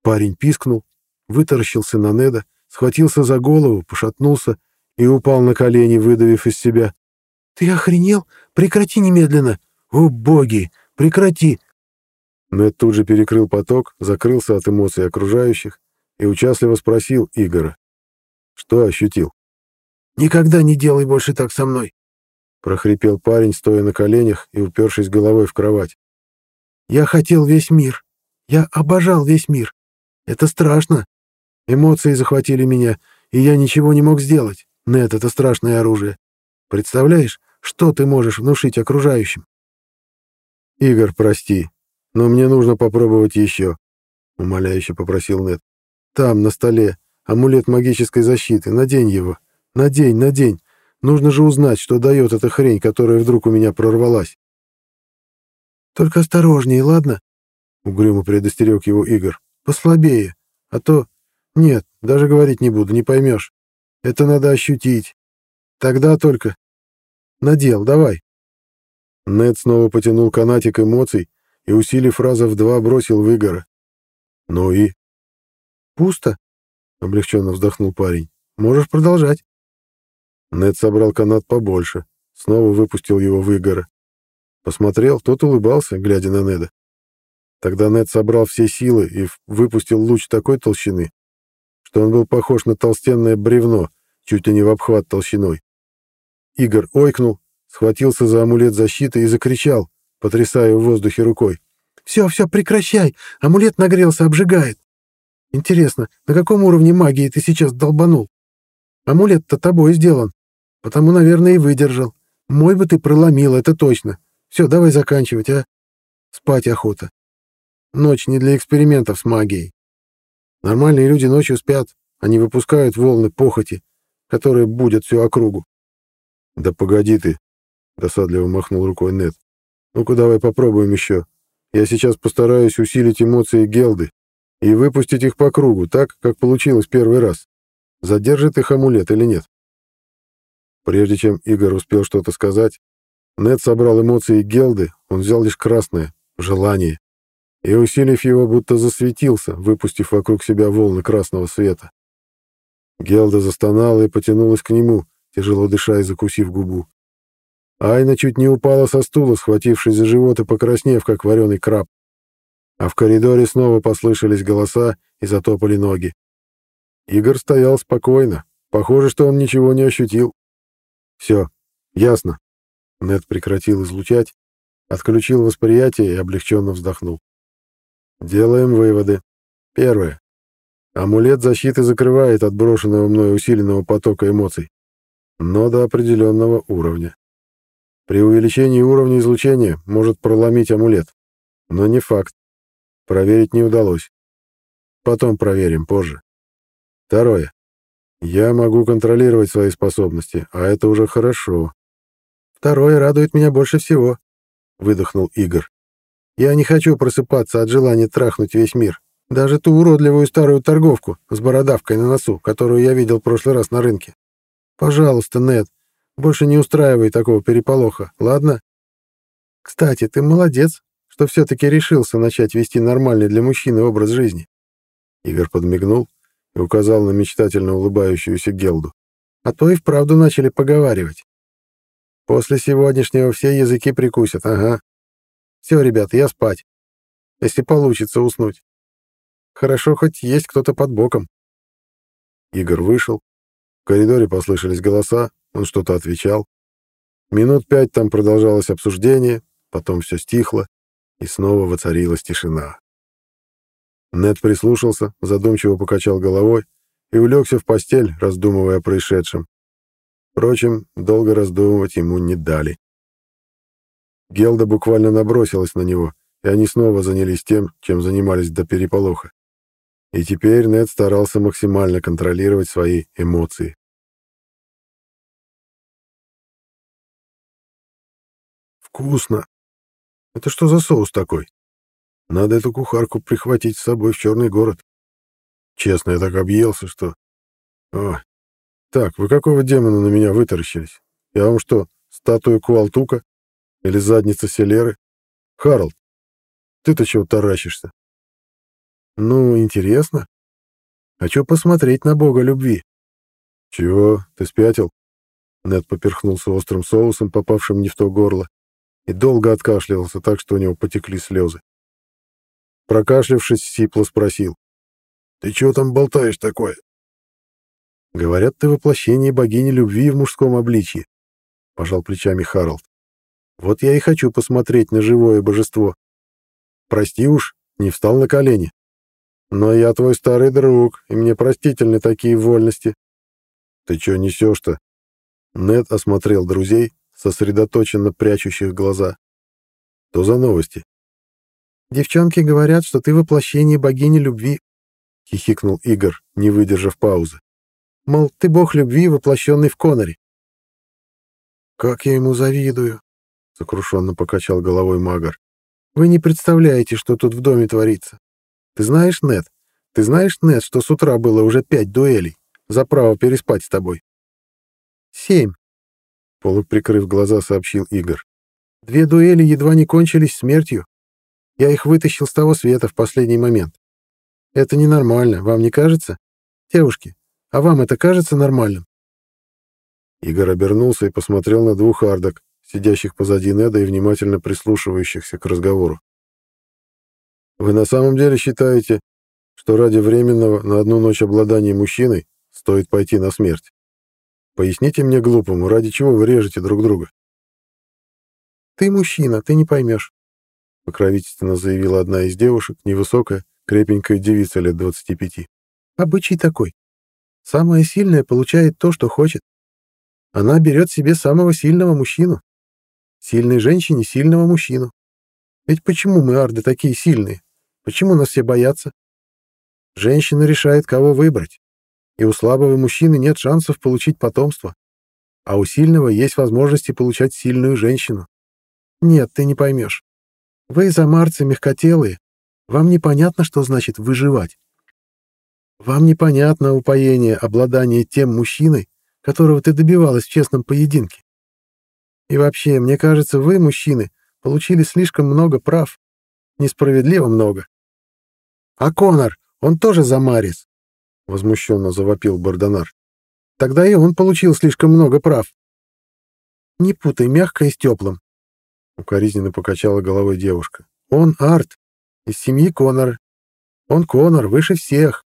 S1: Парень пискнул, вытаращился на Неда, схватился за голову, пошатнулся и упал на колени, выдавив из себя.
S2: «Ты охренел? Прекрати немедленно! О, боги! Прекрати!»
S1: Нед тут же перекрыл поток, закрылся от эмоций окружающих и участливо спросил Игора. Что ощутил?
S2: «Никогда не делай больше так со мной!»
S1: прохрипел парень, стоя на коленях и упершись головой в кровать.
S2: «Я хотел весь мир. Я обожал весь мир. Это страшно. Эмоции захватили меня, и я ничего не мог сделать. Нет, это страшное оружие. Представляешь, что ты можешь внушить окружающим?»
S1: «Игорь, прости, но мне нужно попробовать еще», — умоляюще попросил Нет. «Там, на столе, амулет магической защиты. Надень его. Надень, надень. Нужно же узнать, что дает эта хрень, которая вдруг у меня прорвалась».
S2: «Только осторожнее, ладно?» — угрюмо предостерег его Игорь. «Послабее. А то... Нет, даже говорить не буду, не поймешь. Это надо ощутить. Тогда только... Надел, давай».
S1: Нед снова потянул канатик эмоций и, усилив раза в два, бросил в Игора. «Ну и?»
S2: «Пусто», — облегченно вздохнул парень. «Можешь продолжать».
S1: Нед собрал канат побольше, снова выпустил его в Игора. Посмотрел, тот улыбался, глядя на Неда. Тогда Нед собрал все силы и выпустил луч такой толщины, что он был похож на толстенное бревно, чуть ли не в обхват толщиной. Игорь ойкнул, схватился за амулет защиты и закричал, потрясая в воздухе рукой.
S2: «Все, все, прекращай! Амулет нагрелся, обжигает! Интересно, на каком уровне магии ты сейчас долбанул? Амулет-то тобой сделан, потому, наверное, и выдержал. Мой бы ты проломил, это точно. Все, давай заканчивать, а? Спать охота. Ночь не для экспериментов с магией. Нормальные люди ночью спят, они выпускают волны похоти, которые будут всю округу.
S1: «Да погоди ты!» — досадливо махнул рукой Нед. «Ну-ка давай попробуем еще. Я сейчас постараюсь усилить эмоции Гелды и выпустить их по кругу, так, как получилось первый раз. Задержит их амулет или нет?» Прежде чем Игорь успел что-то сказать, Нед собрал эмоции Гелды, он взял лишь красное — желание, и, усилив его, будто засветился, выпустив вокруг себя волны красного света. Гелда застонала и потянулась к нему, тяжело дыша и закусив губу. Айна чуть не упала со стула, схватившись за живот и покраснев, как вареный краб. А в коридоре снова послышались голоса и затопали ноги. Игорь стоял спокойно. Похоже, что он ничего не ощутил. Все, ясно. Нед прекратил излучать, отключил восприятие и облегченно вздохнул. Делаем выводы. Первое. Амулет защиты закрывает от брошенного мной усиленного потока эмоций, но до определенного уровня. При увеличении уровня излучения может проломить амулет, но не факт. Проверить не удалось. Потом проверим позже. Второе. Я могу контролировать свои способности, а это уже хорошо.
S2: Второе радует меня больше всего, выдохнул Игорь. Я не хочу просыпаться от желания трахнуть весь мир. Даже ту уродливую старую торговку с бородавкой на носу, которую я видел в прошлый раз на рынке. Пожалуйста, Нед, больше не устраивай такого переполоха, ладно? Кстати, ты молодец, что все-таки решился начать вести нормальный для мужчины образ жизни.
S1: Игорь подмигнул и указал на мечтательно улыбающуюся Гелду.
S2: А то и вправду начали поговаривать. После сегодняшнего все языки прикусят, ага. Все, ребята, я спать. Если получится уснуть. Хорошо, хоть есть кто-то под боком.
S1: Игорь вышел. В коридоре послышались голоса, он что-то отвечал. Минут пять там продолжалось обсуждение, потом все стихло, и снова воцарилась тишина. Нед прислушался, задумчиво покачал головой и улегся в постель, раздумывая о происшедшем. Впрочем, долго раздумывать ему не дали. Гелда буквально набросилась на него, и они снова занялись тем, чем занимались до переполоха. И теперь Нед старался максимально контролировать свои эмоции. «Вкусно! Это что за соус такой? Надо эту кухарку прихватить с собой в черный город. Честно, я так объелся, что... О, так, вы какого демона на меня вытаращились? Я вам что, статую Куалтука? Или задница Селеры? Харлд, Ты-то чего таращишься?
S2: Ну, интересно. Хочу посмотреть на бога любви.
S1: Чего? Ты спятил? Нед поперхнулся острым соусом, попавшим не в то горло, и долго откашливался так, что у него потекли слезы. Прокашлявшись, Сипло спросил. «Ты чего там болтаешь такое?»
S2: «Говорят, ты воплощение богини любви в мужском обличье», — пожал плечами Харалд. «Вот я и хочу посмотреть на живое божество. Прости уж, не встал на колени. Но я твой старый друг, и мне простительны такие вольности».
S1: «Ты чё несёшь-то?» Нед осмотрел друзей, сосредоточенно прячущих глаза. «Что за новости?»
S2: «Девчонки говорят, что ты воплощение богини любви», — хихикнул Игорь, не выдержав паузы. «Мол, ты бог любви, воплощенный в Коноре». «Как я ему завидую», — сокрушенно покачал головой Магар. «Вы не представляете, что тут в доме творится. Ты знаешь, Нед, ты знаешь, Нед, что с утра было уже пять дуэлей за право переспать с тобой?» «Семь», — полуприкрыв глаза, сообщил Игорь. «Две дуэли едва не кончились смертью, я их вытащил с того света в последний момент. Это ненормально, вам не кажется? Девушки, а вам это кажется нормальным?»
S1: Игорь обернулся и посмотрел на двух ардок, сидящих позади Неда и внимательно прислушивающихся к разговору. «Вы на самом деле считаете, что ради временного на одну ночь обладания мужчиной стоит пойти на смерть? Поясните мне глупому, ради чего вы режете друг друга?»
S2: «Ты мужчина, ты не поймешь.
S1: — покровительственно заявила одна из девушек, невысокая, крепенькая девица лет 25.
S2: «Обычай такой. Самая сильная получает то, что хочет. Она берет себе самого сильного мужчину. Сильной женщине сильного мужчину. Ведь почему мы, арды, такие сильные? Почему нас все боятся? Женщина решает, кого выбрать. И у слабого мужчины нет шансов получить потомство. А у сильного есть возможности получать сильную женщину. Нет, ты не поймешь. Вы, замарцы, мягкотелые. Вам непонятно, что значит выживать. Вам непонятно упоение, обладание тем мужчиной, которого ты добивалась в честном поединке. И вообще, мне кажется, вы, мужчины, получили слишком много прав. Несправедливо много. А Конор, он тоже замарис, — возмущенно завопил Бардонар. Тогда и он получил слишком много прав. Не путай мягкое с теплым. Укоризненно покачала головой девушка. Он Арт, из семьи Конор. Он Конор, выше всех.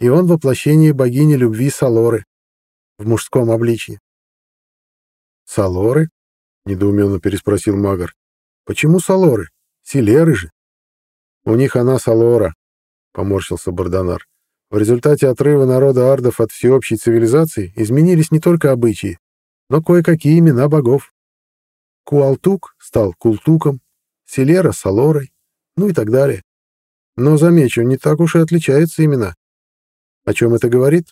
S2: И он воплощение богини любви Салоры. В мужском обличье. «Салоры?» — недоуменно переспросил Магар. «Почему Салоры? Селеры же». «У них она Салора», — поморщился Бардонар. «В результате отрыва народа ардов от всеобщей цивилизации изменились не только обычаи, но кое-какие имена богов. Куалтук стал Култуком, Селера — Салорой, ну и так далее. Но, замечу, не так уж и отличаются имена. О чем это говорит?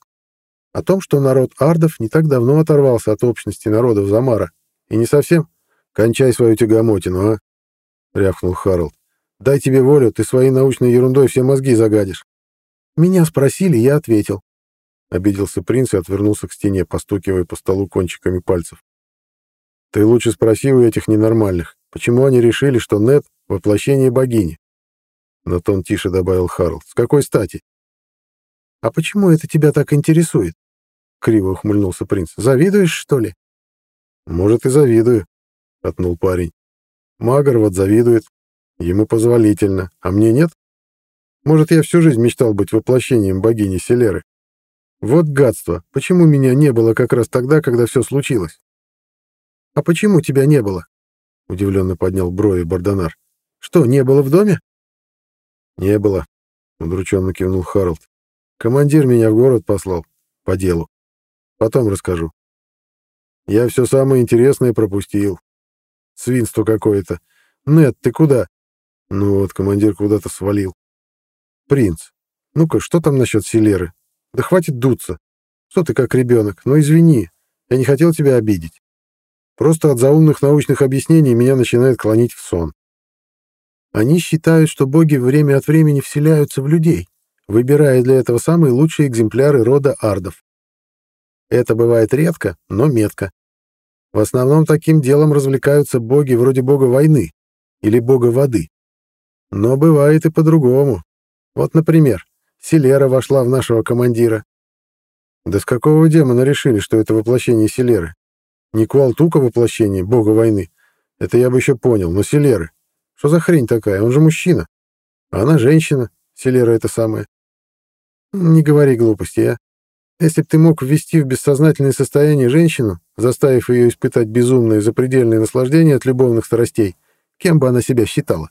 S2: О том, что народ ардов не так давно оторвался от общности народов Замара. И не совсем... «Кончай свою тягомотину, а!» — рявкнул Харалд. «Дай тебе волю, ты своей научной ерундой все мозги загадишь». «Меня спросили, я ответил». Обиделся принц и отвернулся к стене, постукивая по столу кончиками пальцев. Ты лучше спроси у этих ненормальных, почему они решили, что Нет — воплощение богини. На тон тише добавил Харл. С какой стати? А почему это тебя так интересует? Криво ухмыльнулся принц. Завидуешь, что ли? Может, и завидую, отнул парень. Магар вот завидует. Ему позволительно, а мне нет? Может, я всю жизнь мечтал быть воплощением богини Селеры? Вот гадство, почему меня не было как раз тогда, когда все случилось? «А почему тебя не было?» — удивленно поднял брови Бардонар. «Что, не было в доме?» «Не было», — удрученно кивнул Харалд. «Командир меня в город послал. По делу. Потом расскажу. Я все самое интересное пропустил. Свинство какое-то. Нет, ты куда?» Ну вот, командир куда-то свалил. «Принц, ну-ка, что там насчет Селеры? Да хватит дуться. Что ты как ребенок? Ну извини, я не хотел тебя обидеть». Просто от заумных научных объяснений меня начинает клонить в сон. Они считают, что боги время от времени вселяются в людей, выбирая для этого самые лучшие экземпляры рода ардов. Это бывает редко, но метко. В основном таким делом развлекаются боги вроде бога войны или бога воды.
S1: Но бывает и по-другому. Вот, например, Селера вошла в нашего командира. Да с какого демона решили, что это воплощение Селеры? Не Куалтука воплощение, бога войны. Это я бы еще понял, но Селеры. Что за хрень такая? Он же мужчина. А она женщина. Селера это самое. Не говори глупости, а. Если б ты мог ввести в бессознательное состояние женщину, заставив ее испытать безумное запредельное наслаждение от любовных страстей, кем бы она себя считала?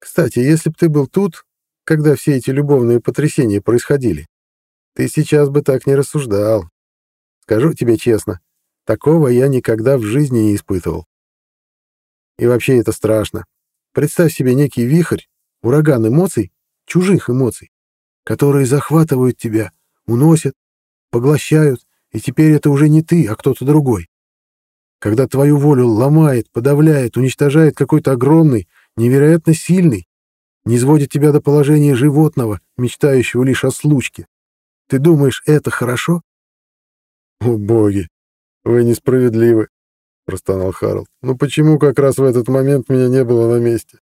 S1: Кстати, если б ты был тут, когда все эти любовные потрясения происходили, ты сейчас бы так не рассуждал. Скажу тебе честно, такого я никогда в жизни не испытывал. И вообще это страшно. Представь себе некий вихрь, ураган эмоций, чужих эмоций, которые захватывают тебя, уносят, поглощают, и теперь это уже не ты, а кто-то другой. Когда твою волю ломает, подавляет, уничтожает какой-то огромный, невероятно сильный, не сводит тебя до положения животного, мечтающего лишь о случке. Ты думаешь, это хорошо?
S2: О, боги, вы несправедливы, простонал Харалд. Ну почему как раз в этот момент меня не было на месте?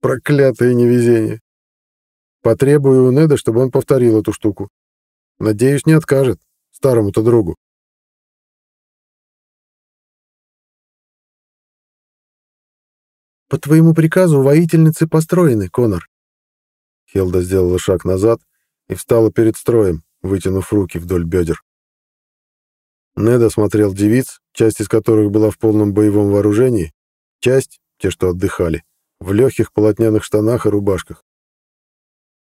S2: Проклятое невезение. Потребую у Неда, чтобы он повторил эту штуку. Надеюсь, не откажет старому-то другу.
S1: По твоему приказу воительницы построены, Конор.
S2: Хелда сделала шаг назад и встала перед строем, вытянув руки вдоль бедер. Нед осмотрел девиц, часть из которых была в полном боевом вооружении, часть, те, что отдыхали, в легких полотняных штанах и рубашках.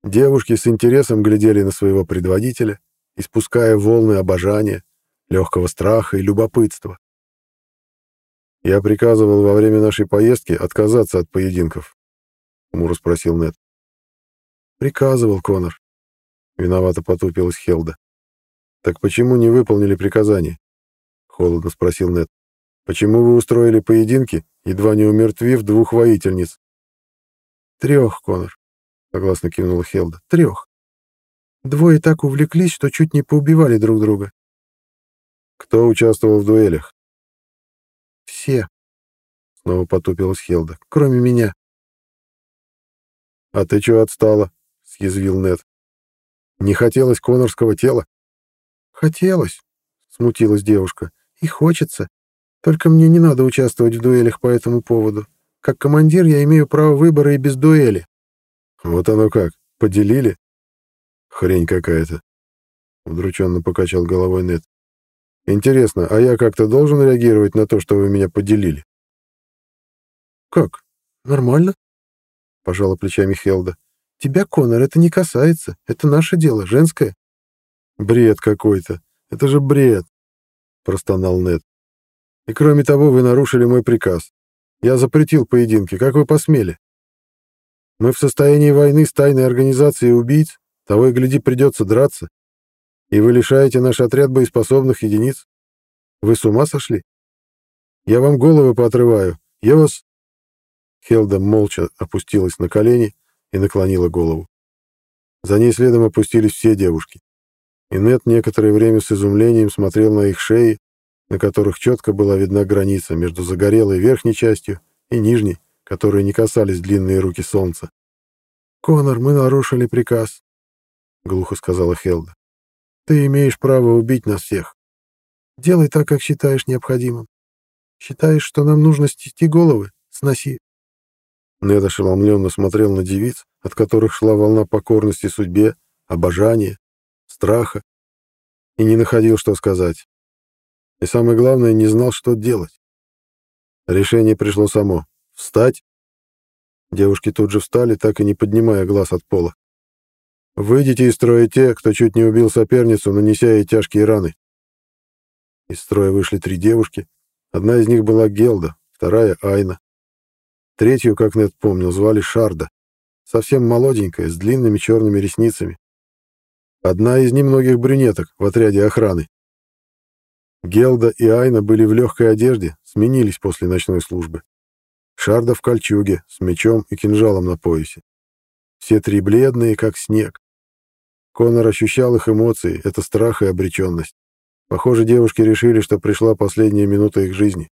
S2: Девушки с интересом глядели на своего предводителя, испуская волны обожания, легкого страха и любопытства. «Я приказывал во время нашей поездки отказаться от поединков», — хмуро спросил Нед. «Приказывал, Конор», — виновато потупилась Хелда. «Так почему не выполнили приказание?» — холодно спросил Нед. «Почему вы устроили поединки, едва не умертвив двух воительниц?»
S1: «Трех, Конор», — согласно кивнула Хелда. «Трех. Двое так увлеклись, что чуть не поубивали друг друга».
S2: «Кто участвовал в дуэлях?»
S1: «Все», — снова потупилась Хелда, — «кроме меня».
S2: «А ты чего отстала?» — съязвил Нед. «Не хотелось конорского тела?»
S1: «Хотелось», — смутилась девушка, — «и хочется. Только мне не надо участвовать в дуэлях по этому поводу. Как командир я имею право выбора и без дуэли».
S2: «Вот оно как, поделили?» «Хрень какая-то», — удрученно покачал головой Нед. Интересно, а я как-то должен реагировать на то, что вы меня поделили?
S1: Как? Нормально? Пожала плечами Хелда. Тебя, Конор, это не касается. Это наше дело, женское.
S2: Бред какой-то. Это же бред, простонал Нед. И кроме того, вы нарушили мой приказ. Я запретил поединки. Как вы посмели? Мы в состоянии войны с тайной организацией убийц. Того и гляди, придется драться. И вы лишаете наш отряд боеспособных единиц? Вы с ума сошли? Я вам головы поотрываю. Я вас...» Хелда молча опустилась на колени и наклонила голову. За ней следом опустились все девушки. И Нет некоторое время с изумлением смотрел на их шеи, на которых четко была видна граница между загорелой верхней частью и нижней, которые не касались длинные руки солнца.
S1: «Конор, мы нарушили приказ», — глухо сказала Хелда. Ты имеешь право убить нас всех. Делай так, как считаешь необходимым. Считаешь, что нам нужно снести головы? Сноси.
S2: Нед ошеломленно смотрел на девиц, от которых шла волна покорности судьбе, обожания, страха, и не находил, что сказать. И самое главное, не знал, что делать. Решение пришло само. Встать. Девушки тут же встали, так и не поднимая глаз от пола. Выйдите из строя те, кто чуть не убил соперницу, нанеся ей тяжкие раны. Из строя вышли три девушки. Одна из них была Гелда, вторая — Айна. Третью, как Нед помнил, звали Шарда. Совсем молоденькая, с длинными черными ресницами. Одна из немногих брюнеток в отряде охраны. Гелда и Айна были в легкой одежде, сменились после ночной службы. Шарда в кольчуге, с мечом и кинжалом на поясе. Все три бледные, как снег. Конор ощущал их эмоции, это страх и обреченность. Похоже, девушки решили, что пришла последняя минута их жизни.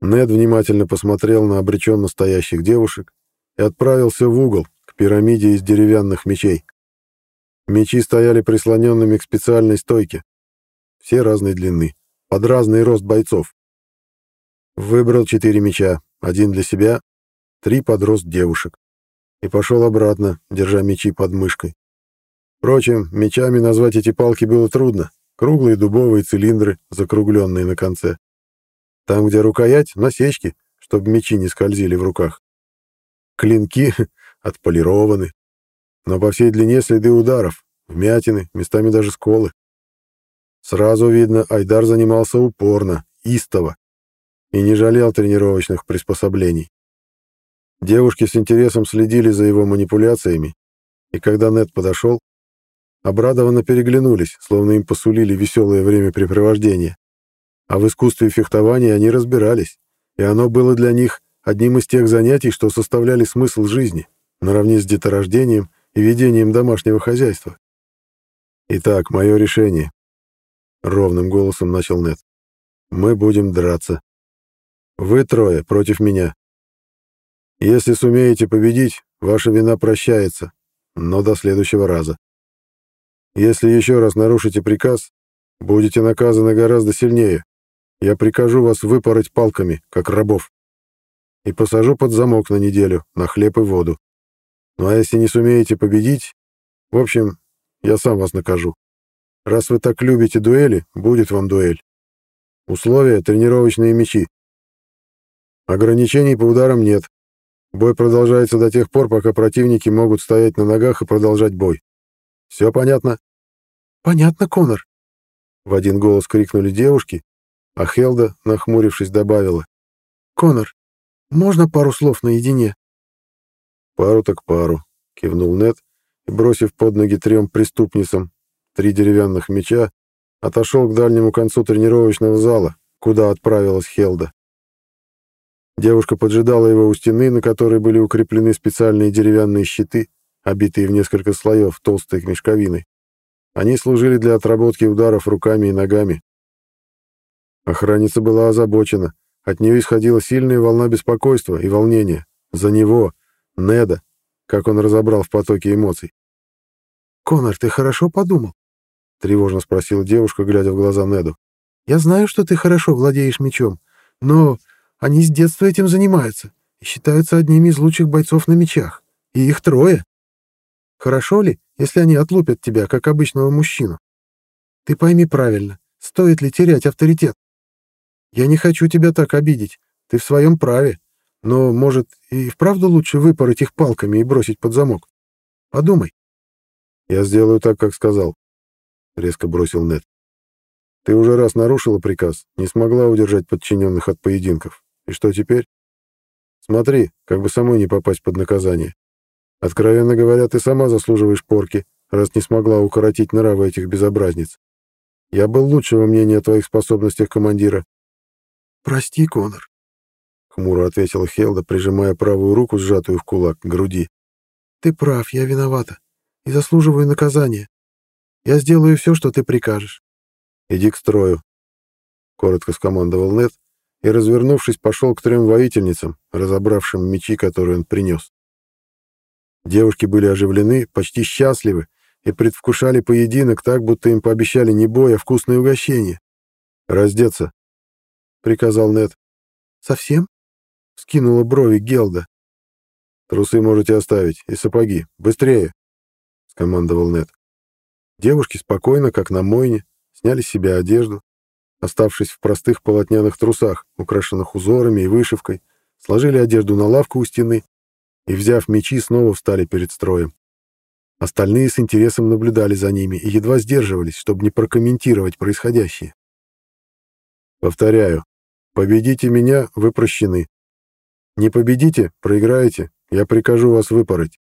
S2: Нед внимательно посмотрел на обреченно стоящих девушек
S1: и отправился в угол, к пирамиде из деревянных мечей. Мечи стояли прислоненными к специальной стойке. Все разной длины, под разный рост бойцов. Выбрал четыре меча, один для себя, три под рост девушек. И пошел обратно, держа мечи под мышкой. Впрочем, мечами назвать эти палки было трудно. Круглые дубовые цилиндры, закругленные на конце. Там, где рукоять, насечки, чтобы мечи не скользили в руках. Клинки отполированы, но по всей длине следы ударов, вмятины, местами даже сколы. Сразу видно, Айдар занимался упорно, истово, и не жалел тренировочных приспособлений. Девушки с интересом следили за его манипуляциями, и когда Нед подошел, обрадованно переглянулись, словно им посулили веселое времяпрепровождение. А в искусстве фехтования они разбирались, и оно было для них одним из тех занятий, что составляли смысл жизни, наравне с деторождением и ведением домашнего хозяйства. «Итак, мое решение», — ровным голосом начал Нед. «Мы будем драться. Вы трое против меня. Если сумеете победить, ваша вина прощается, но до следующего раза. Если еще раз нарушите приказ, будете наказаны гораздо сильнее. Я прикажу вас выпороть палками, как рабов и посажу под замок на неделю, на хлеб и воду. Ну а если не сумеете победить, в общем, я сам вас накажу. Раз вы так любите дуэли, будет вам дуэль. Условия — тренировочные мечи. Ограничений по ударам нет. Бой продолжается до тех пор, пока противники могут стоять на ногах и продолжать бой. Все понятно?
S2: Понятно, Конор.
S1: В один голос крикнули девушки, а Хелда, нахмурившись, добавила.
S2: Конор, можно пару слов наедине?»
S1: «Пару так пару», — кивнул Нед и, бросив под ноги трем преступницам три деревянных меча, отошел к дальнему концу тренировочного зала, куда отправилась Хелда. Девушка поджидала его у стены, на которой были укреплены специальные деревянные щиты, обитые в несколько слоев толстой мешковиной. Они служили для отработки ударов руками и ногами. Охранница была озабочена, от нее исходила сильная волна беспокойства и волнения. За него, Неда, как он разобрал в потоке эмоций.
S2: «Конор, ты хорошо подумал?» — тревожно спросила девушка, глядя в глаза Неду. «Я знаю, что ты хорошо владеешь мечом, но они с детства этим занимаются и считаются одними из лучших бойцов на мечах. И их трое. Хорошо ли, если они отлупят тебя, как обычного мужчину? Ты пойми правильно, стоит ли терять авторитет? Я не хочу тебя так обидеть. Ты в своем праве. Но, может, и вправду лучше выпороть их палками и бросить под замок? Подумай.
S1: Я сделаю так, как сказал. Резко бросил Нед. Ты уже раз нарушила приказ, не смогла удержать подчиненных от поединков. И что теперь? Смотри, как бы самой не попасть под наказание. Откровенно говоря, ты сама заслуживаешь порки, раз не смогла укоротить нравы этих безобразниц. Я был лучшего мнения о твоих способностях командира,
S2: «Прости, Конор», —
S1: хмуро ответила Хелда, прижимая правую руку, сжатую в кулак, к груди.
S2: «Ты прав, я виновата и заслуживаю наказания. Я сделаю все, что ты прикажешь».
S1: «Иди к строю», — коротко скомандовал Нед и, развернувшись, пошел к трем воительницам, разобравшим мечи, которые он принес. Девушки были оживлены, почти счастливы и предвкушали поединок так, будто им пообещали не бой, а вкусное угощение. «Раздеться», — приказал Нед.
S2: «Совсем?» — скинула брови Гелда.
S1: «Трусы можете оставить и сапоги. Быстрее!» — скомандовал Нед. Девушки спокойно, как на мойне, сняли с себя одежду, оставшись в простых полотняных трусах, украшенных узорами и вышивкой, сложили одежду на лавку у стены и, взяв мечи, снова встали перед строем. Остальные с интересом наблюдали за ними и едва сдерживались, чтобы не прокомментировать происходящее. Повторяю, Победите меня, вы прощены. Не победите, проиграете, я прикажу вас выпороть.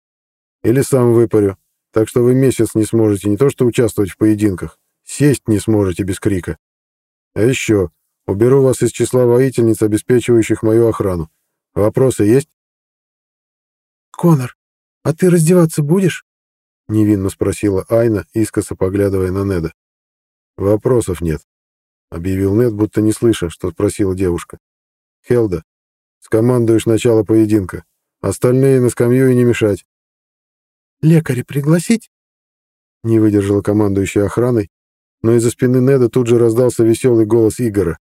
S1: Или сам выпорю, так что вы месяц не сможете не то что участвовать в поединках, сесть не сможете без крика. А еще, уберу вас из числа воительниц, обеспечивающих мою охрану. Вопросы есть?
S2: «Конор, а ты раздеваться будешь?»
S1: — невинно спросила Айна, искоса поглядывая на Неда. «Вопросов нет объявил Нед, будто не слыша, что спросила девушка. «Хелда, скомандуешь начало поединка. Остальные на скамью и не мешать.
S2: «Лекаря пригласить?»
S1: Не выдержала командующая охраной, но из-за спины Неда тут же раздался веселый голос Игора.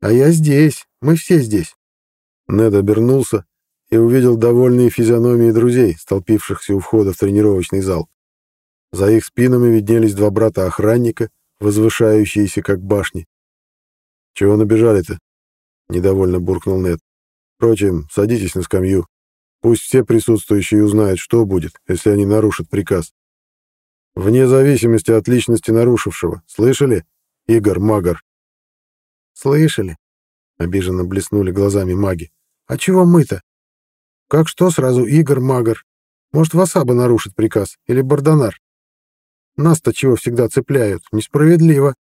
S1: «А я здесь, мы все здесь». Нед обернулся и увидел довольные физиономии друзей, столпившихся у входа в тренировочный зал. За их спинами виднелись два брата-охранника, возвышающиеся как башни. «Чего набежали-то?» — недовольно буркнул Нед. «Впрочем, садитесь на скамью. Пусть все присутствующие узнают, что будет, если они нарушат приказ. Вне зависимости от личности нарушившего. Слышали, Игорь Магар?»
S2: «Слышали?» — обиженно блеснули глазами маги. «А чего мы-то? Как что сразу Игорь Магар? Может, Васаба нарушит приказ? Или Бардонар? Нас-то чего всегда цепляют? Несправедливо!»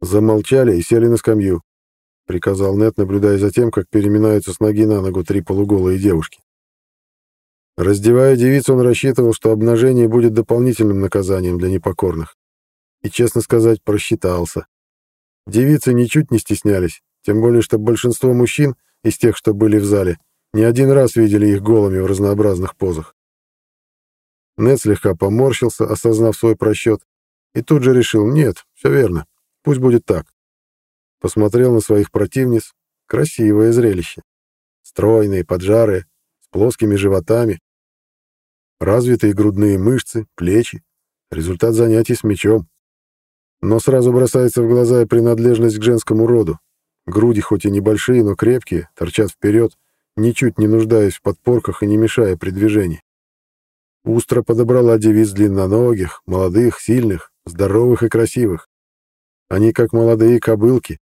S1: Замолчали и сели на скамью, — приказал Нет, наблюдая за тем, как переминаются с ноги на ногу три полуголые девушки. Раздевая девицу, он рассчитывал, что обнажение будет дополнительным наказанием для непокорных. И, честно сказать, просчитался. Девицы ничуть не стеснялись, тем более, что большинство мужчин из тех, что были в зале, не один раз видели их голыми в разнообразных позах. Нед слегка поморщился, осознав свой просчет, и тут же решил, нет, все верно, пусть будет так. Посмотрел на своих противниц, красивое зрелище. Стройные, поджарые, с плоскими животами, развитые грудные мышцы, плечи, результат занятий с мечом. Но сразу бросается в глаза и принадлежность к женскому роду. Груди хоть и небольшие, но крепкие, торчат вперед, ничуть не нуждаясь в подпорках и не мешая при движении. Устро подобрала девиц длинноногих, молодых, сильных, здоровых и красивых. Они как молодые кобылки.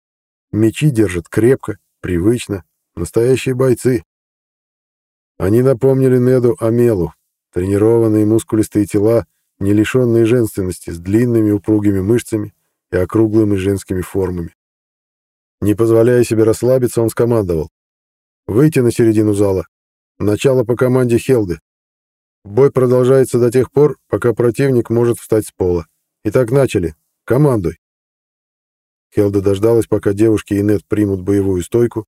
S1: Мечи держат крепко, привычно, настоящие бойцы. Они напомнили Неду Амелу, тренированные мускулистые тела, не лишенные женственности, с длинными упругими мышцами и округлыми женскими формами. Не позволяя себе расслабиться, он скомандовал. «Выйти на середину зала. Начало по команде Хелды. Бой продолжается до тех пор, пока противник может встать с пола. Итак, начали. Командуй». Хелда дождалась, пока девушки и Нет примут боевую стойку,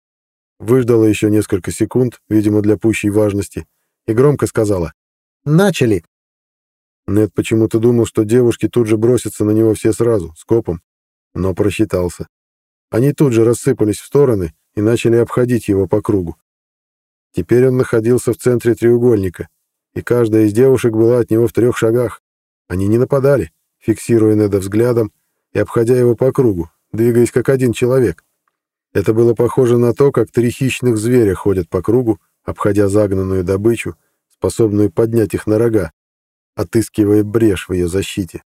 S1: выждала еще несколько секунд, видимо, для пущей важности, и громко сказала «Начали!» Нед почему-то думал, что девушки тут же бросятся на него все сразу, скопом, но просчитался. Они тут же рассыпались в стороны и начали обходить его по кругу. Теперь он находился в центре треугольника, и каждая из девушек была от него в трех шагах. Они не нападали, фиксируя Неда взглядом и обходя его по кругу, двигаясь как один человек. Это было похоже на то, как три хищных зверя ходят по кругу, обходя загнанную добычу, способную поднять их на рога, отыскивая брешь в ее защите.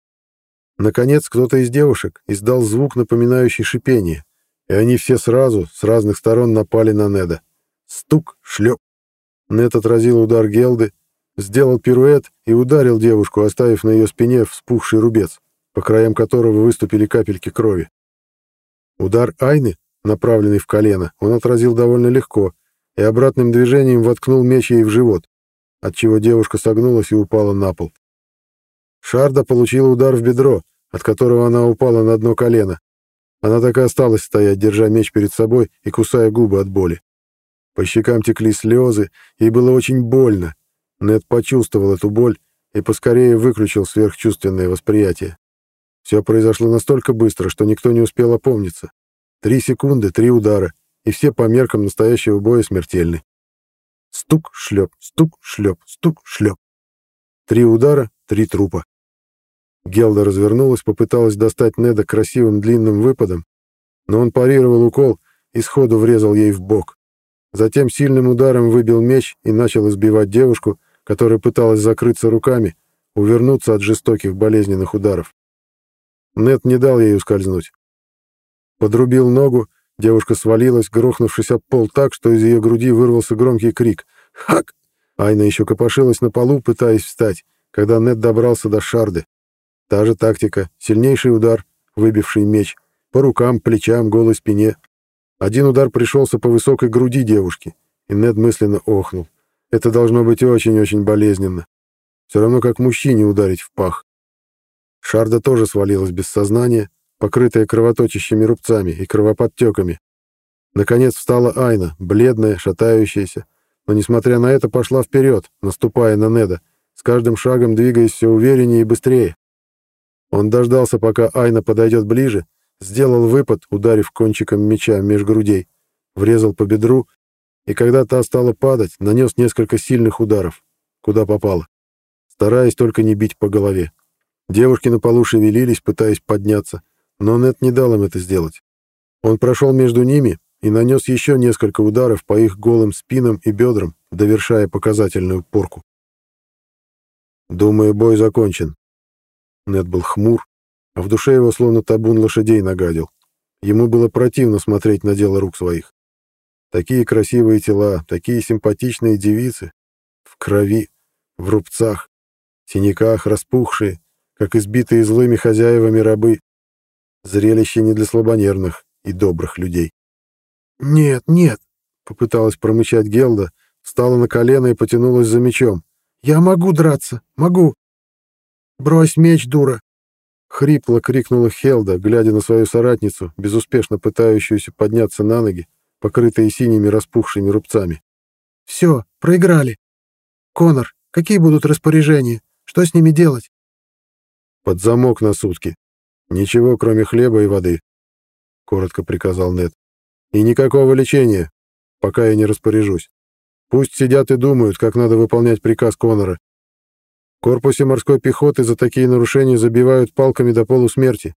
S1: Наконец, кто-то из девушек издал звук, напоминающий шипение, и они все сразу, с разных сторон напали на Неда. Стук, шлеп. Нед отразил удар Гелды, сделал пируэт и ударил девушку, оставив на ее спине вспухший рубец, по краям которого выступили капельки крови. Удар Айны, направленный в колено, он отразил довольно легко и обратным движением воткнул меч ей в живот, отчего девушка согнулась и упала на пол. Шарда получила удар в бедро, от которого она упала на дно колена. Она так и осталась стоять, держа меч перед собой и кусая губы от боли. По щекам текли слезы, ей было очень больно. Нед почувствовал эту боль и поскорее выключил сверхчувственное восприятие. Все произошло настолько быстро, что никто не успел опомниться. Три секунды, три удара, и все по меркам настоящего боя смертельны. Стук, шлеп, стук, шлеп, стук, шлеп. Три удара, три трупа. Гелда развернулась, попыталась достать Неда красивым длинным выпадом, но он парировал укол и сходу врезал ей в бок. Затем сильным ударом выбил меч и начал избивать девушку, которая пыталась закрыться руками, увернуться от жестоких болезненных ударов. Нед не дал ей ускользнуть. Подрубил ногу, девушка свалилась, грохнувшись об пол так, что из ее груди вырвался громкий крик. «Хак!» Айна еще копошилась на полу, пытаясь встать, когда Нед добрался до шарды. Та же тактика, сильнейший удар, выбивший меч, по рукам, плечам, голой спине. Один удар пришелся по высокой груди девушки, и Нед мысленно охнул. Это должно быть очень-очень болезненно. Все равно как мужчине ударить в пах. Шарда тоже свалилась без сознания, покрытая кровоточащими рубцами и кровоподтеками. Наконец встала Айна, бледная, шатающаяся, но, несмотря на это, пошла вперед, наступая на Неда, с каждым шагом двигаясь все увереннее и быстрее. Он дождался, пока Айна подойдет ближе, сделал выпад, ударив кончиком меча меж грудей, врезал по бедру, и когда та стала падать, нанес несколько сильных ударов, куда попало, стараясь только не бить по голове. Девушки на полу шевелились, пытаясь подняться, но Нет не дал им это сделать. Он прошел между ними и нанес еще несколько ударов по их голым спинам и бедрам, довершая показательную порку. «Думаю, бой закончен». Нет был хмур, а в душе его словно табун лошадей нагадил. Ему было противно смотреть на дело рук своих. Такие красивые тела, такие симпатичные девицы. В крови, в рубцах, синяках, распухшие, как избитые злыми хозяевами рабы. Зрелище не для слабонервных и добрых людей. «Нет, нет», — попыталась промычать Гелда, встала на колено и потянулась за мечом. «Я могу драться, могу!» «Брось меч, дура!» — хрипло крикнула Хелда, глядя на свою соратницу, безуспешно пытающуюся подняться на ноги, покрытые синими распухшими рубцами. «Все, проиграли. Конор, какие будут распоряжения? Что с ними делать?» «Под замок на сутки. Ничего, кроме хлеба и воды», — коротко приказал Нед. «И никакого лечения, пока я не распоряжусь. Пусть сидят и думают, как надо выполнять приказ Конора. В корпусе морской пехоты за такие нарушения забивают палками до полусмерти,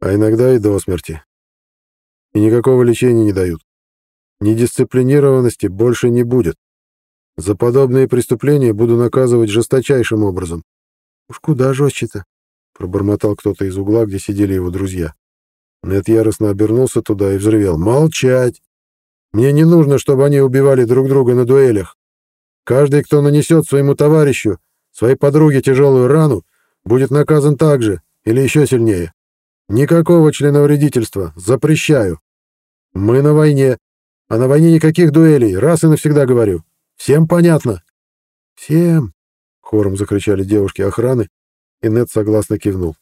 S1: а иногда и до смерти. И никакого лечения не дают. Недисциплинированности больше не будет. За подобные преступления буду наказывать жесточайшим образом. Уж куда жестче-то? Пробормотал кто-то из угла, где сидели его друзья. Нед яростно обернулся туда и взревел. «Молчать! Мне не нужно, чтобы они убивали друг друга на дуэлях. Каждый, кто нанесет своему товарищу, своей подруге тяжелую рану, будет наказан так же или еще сильнее. Никакого членовредительства. Запрещаю. Мы на войне. А на войне никаких дуэлей. Раз и навсегда говорю. Всем понятно? Всем. Хором закричали девушки охраны, и Нед согласно кивнул.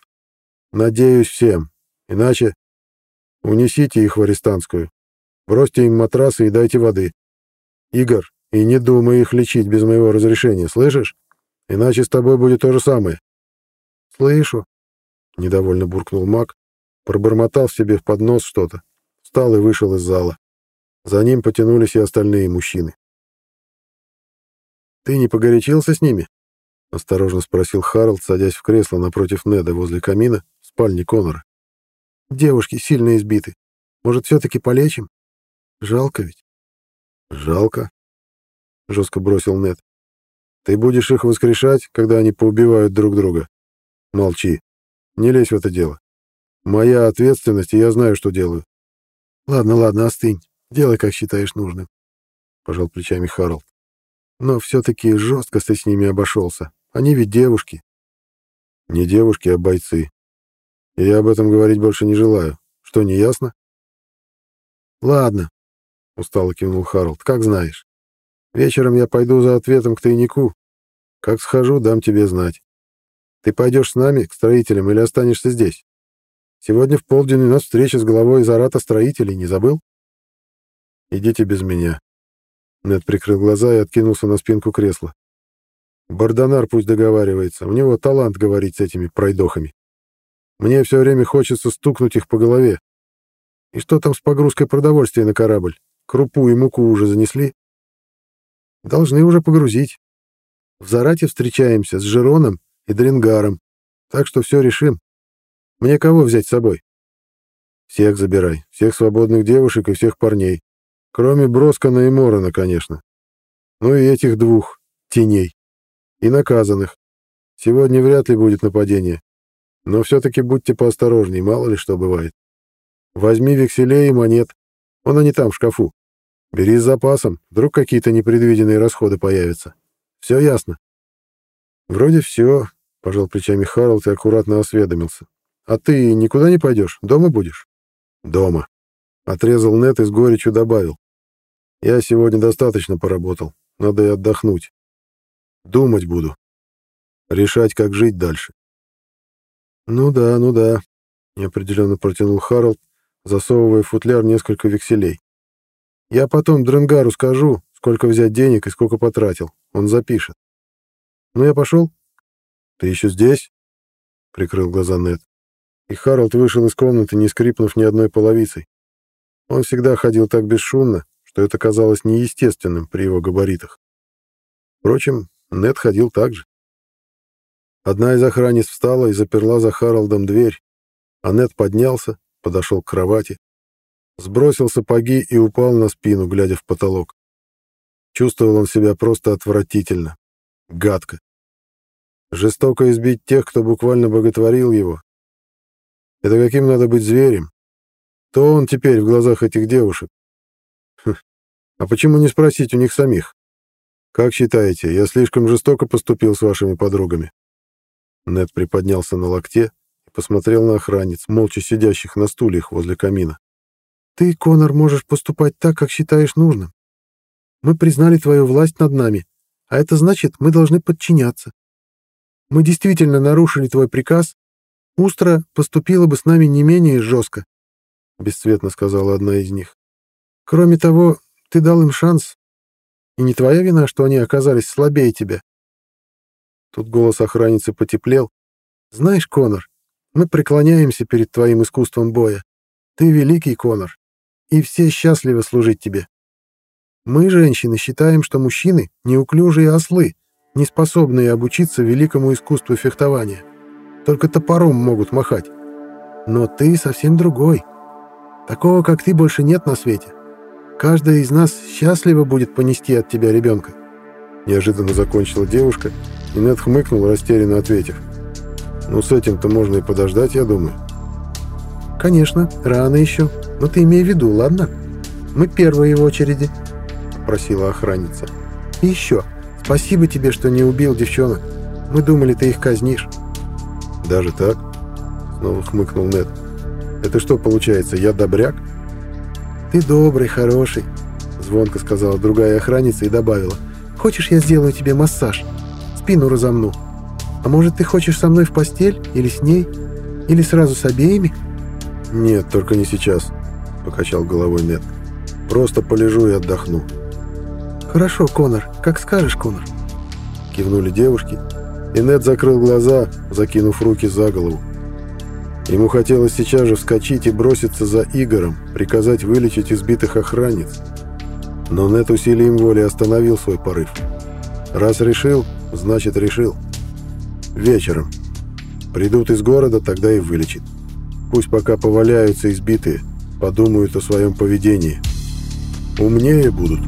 S1: Надеюсь, всем. Иначе унесите их в арестантскую. Бросьте им матрасы и дайте воды. Игорь, и не думай их лечить без моего разрешения, слышишь? Иначе с тобой будет то же самое. Слышу. Недовольно буркнул маг, пробормотал себе в поднос что-то, встал и вышел из зала. За ним потянулись и остальные мужчины. «Ты не погорячился с ними?» — осторожно спросил Харалд, садясь в кресло напротив Неда возле камина в спальне Конора. «Девушки сильно избиты. Может, все-таки полечим?» Жалко ведь. Жалко, жестко бросил Нед. Ты будешь их воскрешать, когда они поубивают друг друга. Молчи. Не лезь в это дело. Моя ответственность, и я знаю, что делаю. Ладно, ладно, остынь. Делай, как считаешь нужным. Пожал плечами Харалд. Но все-таки жестко ты с ними обошелся. Они ведь девушки. Не девушки, а бойцы. И я об этом говорить больше не желаю. Что, не ясно? Ладно, устало кивнул Харалд. Как знаешь. Вечером я пойду за ответом к тайнику. Как схожу, дам тебе знать. Ты пойдешь с нами к строителям или останешься здесь? Сегодня в полдень у нас встреча с главой Зарата строителей, не забыл? Идите без меня. Нед прикрыл глаза и откинулся на спинку кресла. Бардонар пусть договаривается, у него талант говорить с этими пройдохами. Мне все время хочется стукнуть их по голове. И что там с погрузкой продовольствия на корабль? Крупу и муку уже занесли? Должны уже погрузить. В Зарате встречаемся с Жероном и Дренгаром, так что все решим. Мне кого взять с собой? Всех забирай, всех свободных девушек и всех парней. Кроме Броскана и Морона, конечно. Ну и этих двух, теней. И наказанных. Сегодня вряд ли будет нападение. Но все-таки будьте поосторожней, мало ли что бывает. Возьми векселей и монет. Вон они там, в шкафу. Бери с запасом, вдруг какие-то непредвиденные расходы появятся. Все ясно. Вроде все, пожал плечами Харалд и аккуратно осведомился. А ты никуда не пойдешь? Дома будешь? Дома. Отрезал Нет и с горечью добавил. Я сегодня достаточно поработал. Надо и отдохнуть. Думать буду. Решать, как жить дальше. Ну да, ну да, неопределенно протянул Харалд, засовывая в футляр несколько векселей. Я потом Дренгару скажу, сколько взять денег и сколько потратил. Он запишет. Ну, я пошел. Ты еще здесь? Прикрыл глаза Нед. И Харалд вышел из комнаты, не скрипнув ни одной половицей. Он всегда ходил так бесшумно, что это казалось неестественным при его габаритах. Впрочем, Нед ходил так же. Одна из охранниц встала и заперла за Харалдом дверь, а Нед поднялся, подошел к кровати, сбросил сапоги и упал на спину, глядя в потолок. Чувствовал он себя просто отвратительно, гадко. Жестоко избить тех, кто буквально боготворил его. Это каким надо быть зверем? То он теперь в глазах этих девушек? Хм. А почему не спросить у них самих? Как считаете, я слишком жестоко поступил с вашими подругами? Нед приподнялся на локте и посмотрел на охранниц, молча сидящих на стульях возле камина.
S2: «Ты, Конор, можешь поступать так, как считаешь нужным. Мы признали твою власть над нами, а это значит, мы должны подчиняться. Мы действительно нарушили твой приказ. Устра поступила бы с нами не менее жестко», — бесцветно сказала одна из них. «Кроме того, ты дал им шанс, и не твоя вина, что они оказались слабее тебя. Тут голос охранницы потеплел. «Знаешь, Конор, мы преклоняемся перед твоим искусством боя. Ты великий, Конор, и все счастливы служить тебе. Мы, женщины, считаем, что мужчины — неуклюжие ослы, не способные обучиться великому искусству фехтования. Только топором могут махать. Но ты совсем другой. Такого, как ты, больше нет на свете. Каждая из нас счастлива будет понести от тебя ребенка.
S1: Неожиданно закончила девушка, и Нед хмыкнул, растерянно ответив. «Ну, с этим-то можно и подождать, я думаю».
S2: «Конечно, рано еще. Но ты имей в виду, ладно? Мы первые в очереди», — просила охранница. «И еще, спасибо тебе, что не убил девчонок. Мы думали, ты их казнишь».
S1: «Даже так?» — снова хмыкнул Нед. «Это что, получается, я добряк?»
S2: «Ты добрый, хороший», — звонко сказала другая охранница и добавила. «Хочешь, я сделаю тебе массаж? Спину разомну. А может, ты хочешь со мной в постель? Или с ней? Или сразу с обеими?»
S1: «Нет, только не сейчас», — покачал головой Нед. «Просто полежу и отдохну».
S2: «Хорошо, Конор, как скажешь, Конор».
S1: Кивнули девушки, и Нед закрыл глаза, закинув руки за голову. Ему хотелось сейчас же вскочить и броситься за Игорем, приказать вылечить избитых охранниц. Но Нет усилием воли остановил свой порыв. Раз решил, значит решил. Вечером. Придут из города, тогда и вылечит. Пусть пока поваляются избитые, подумают о своем поведении. Умнее будут.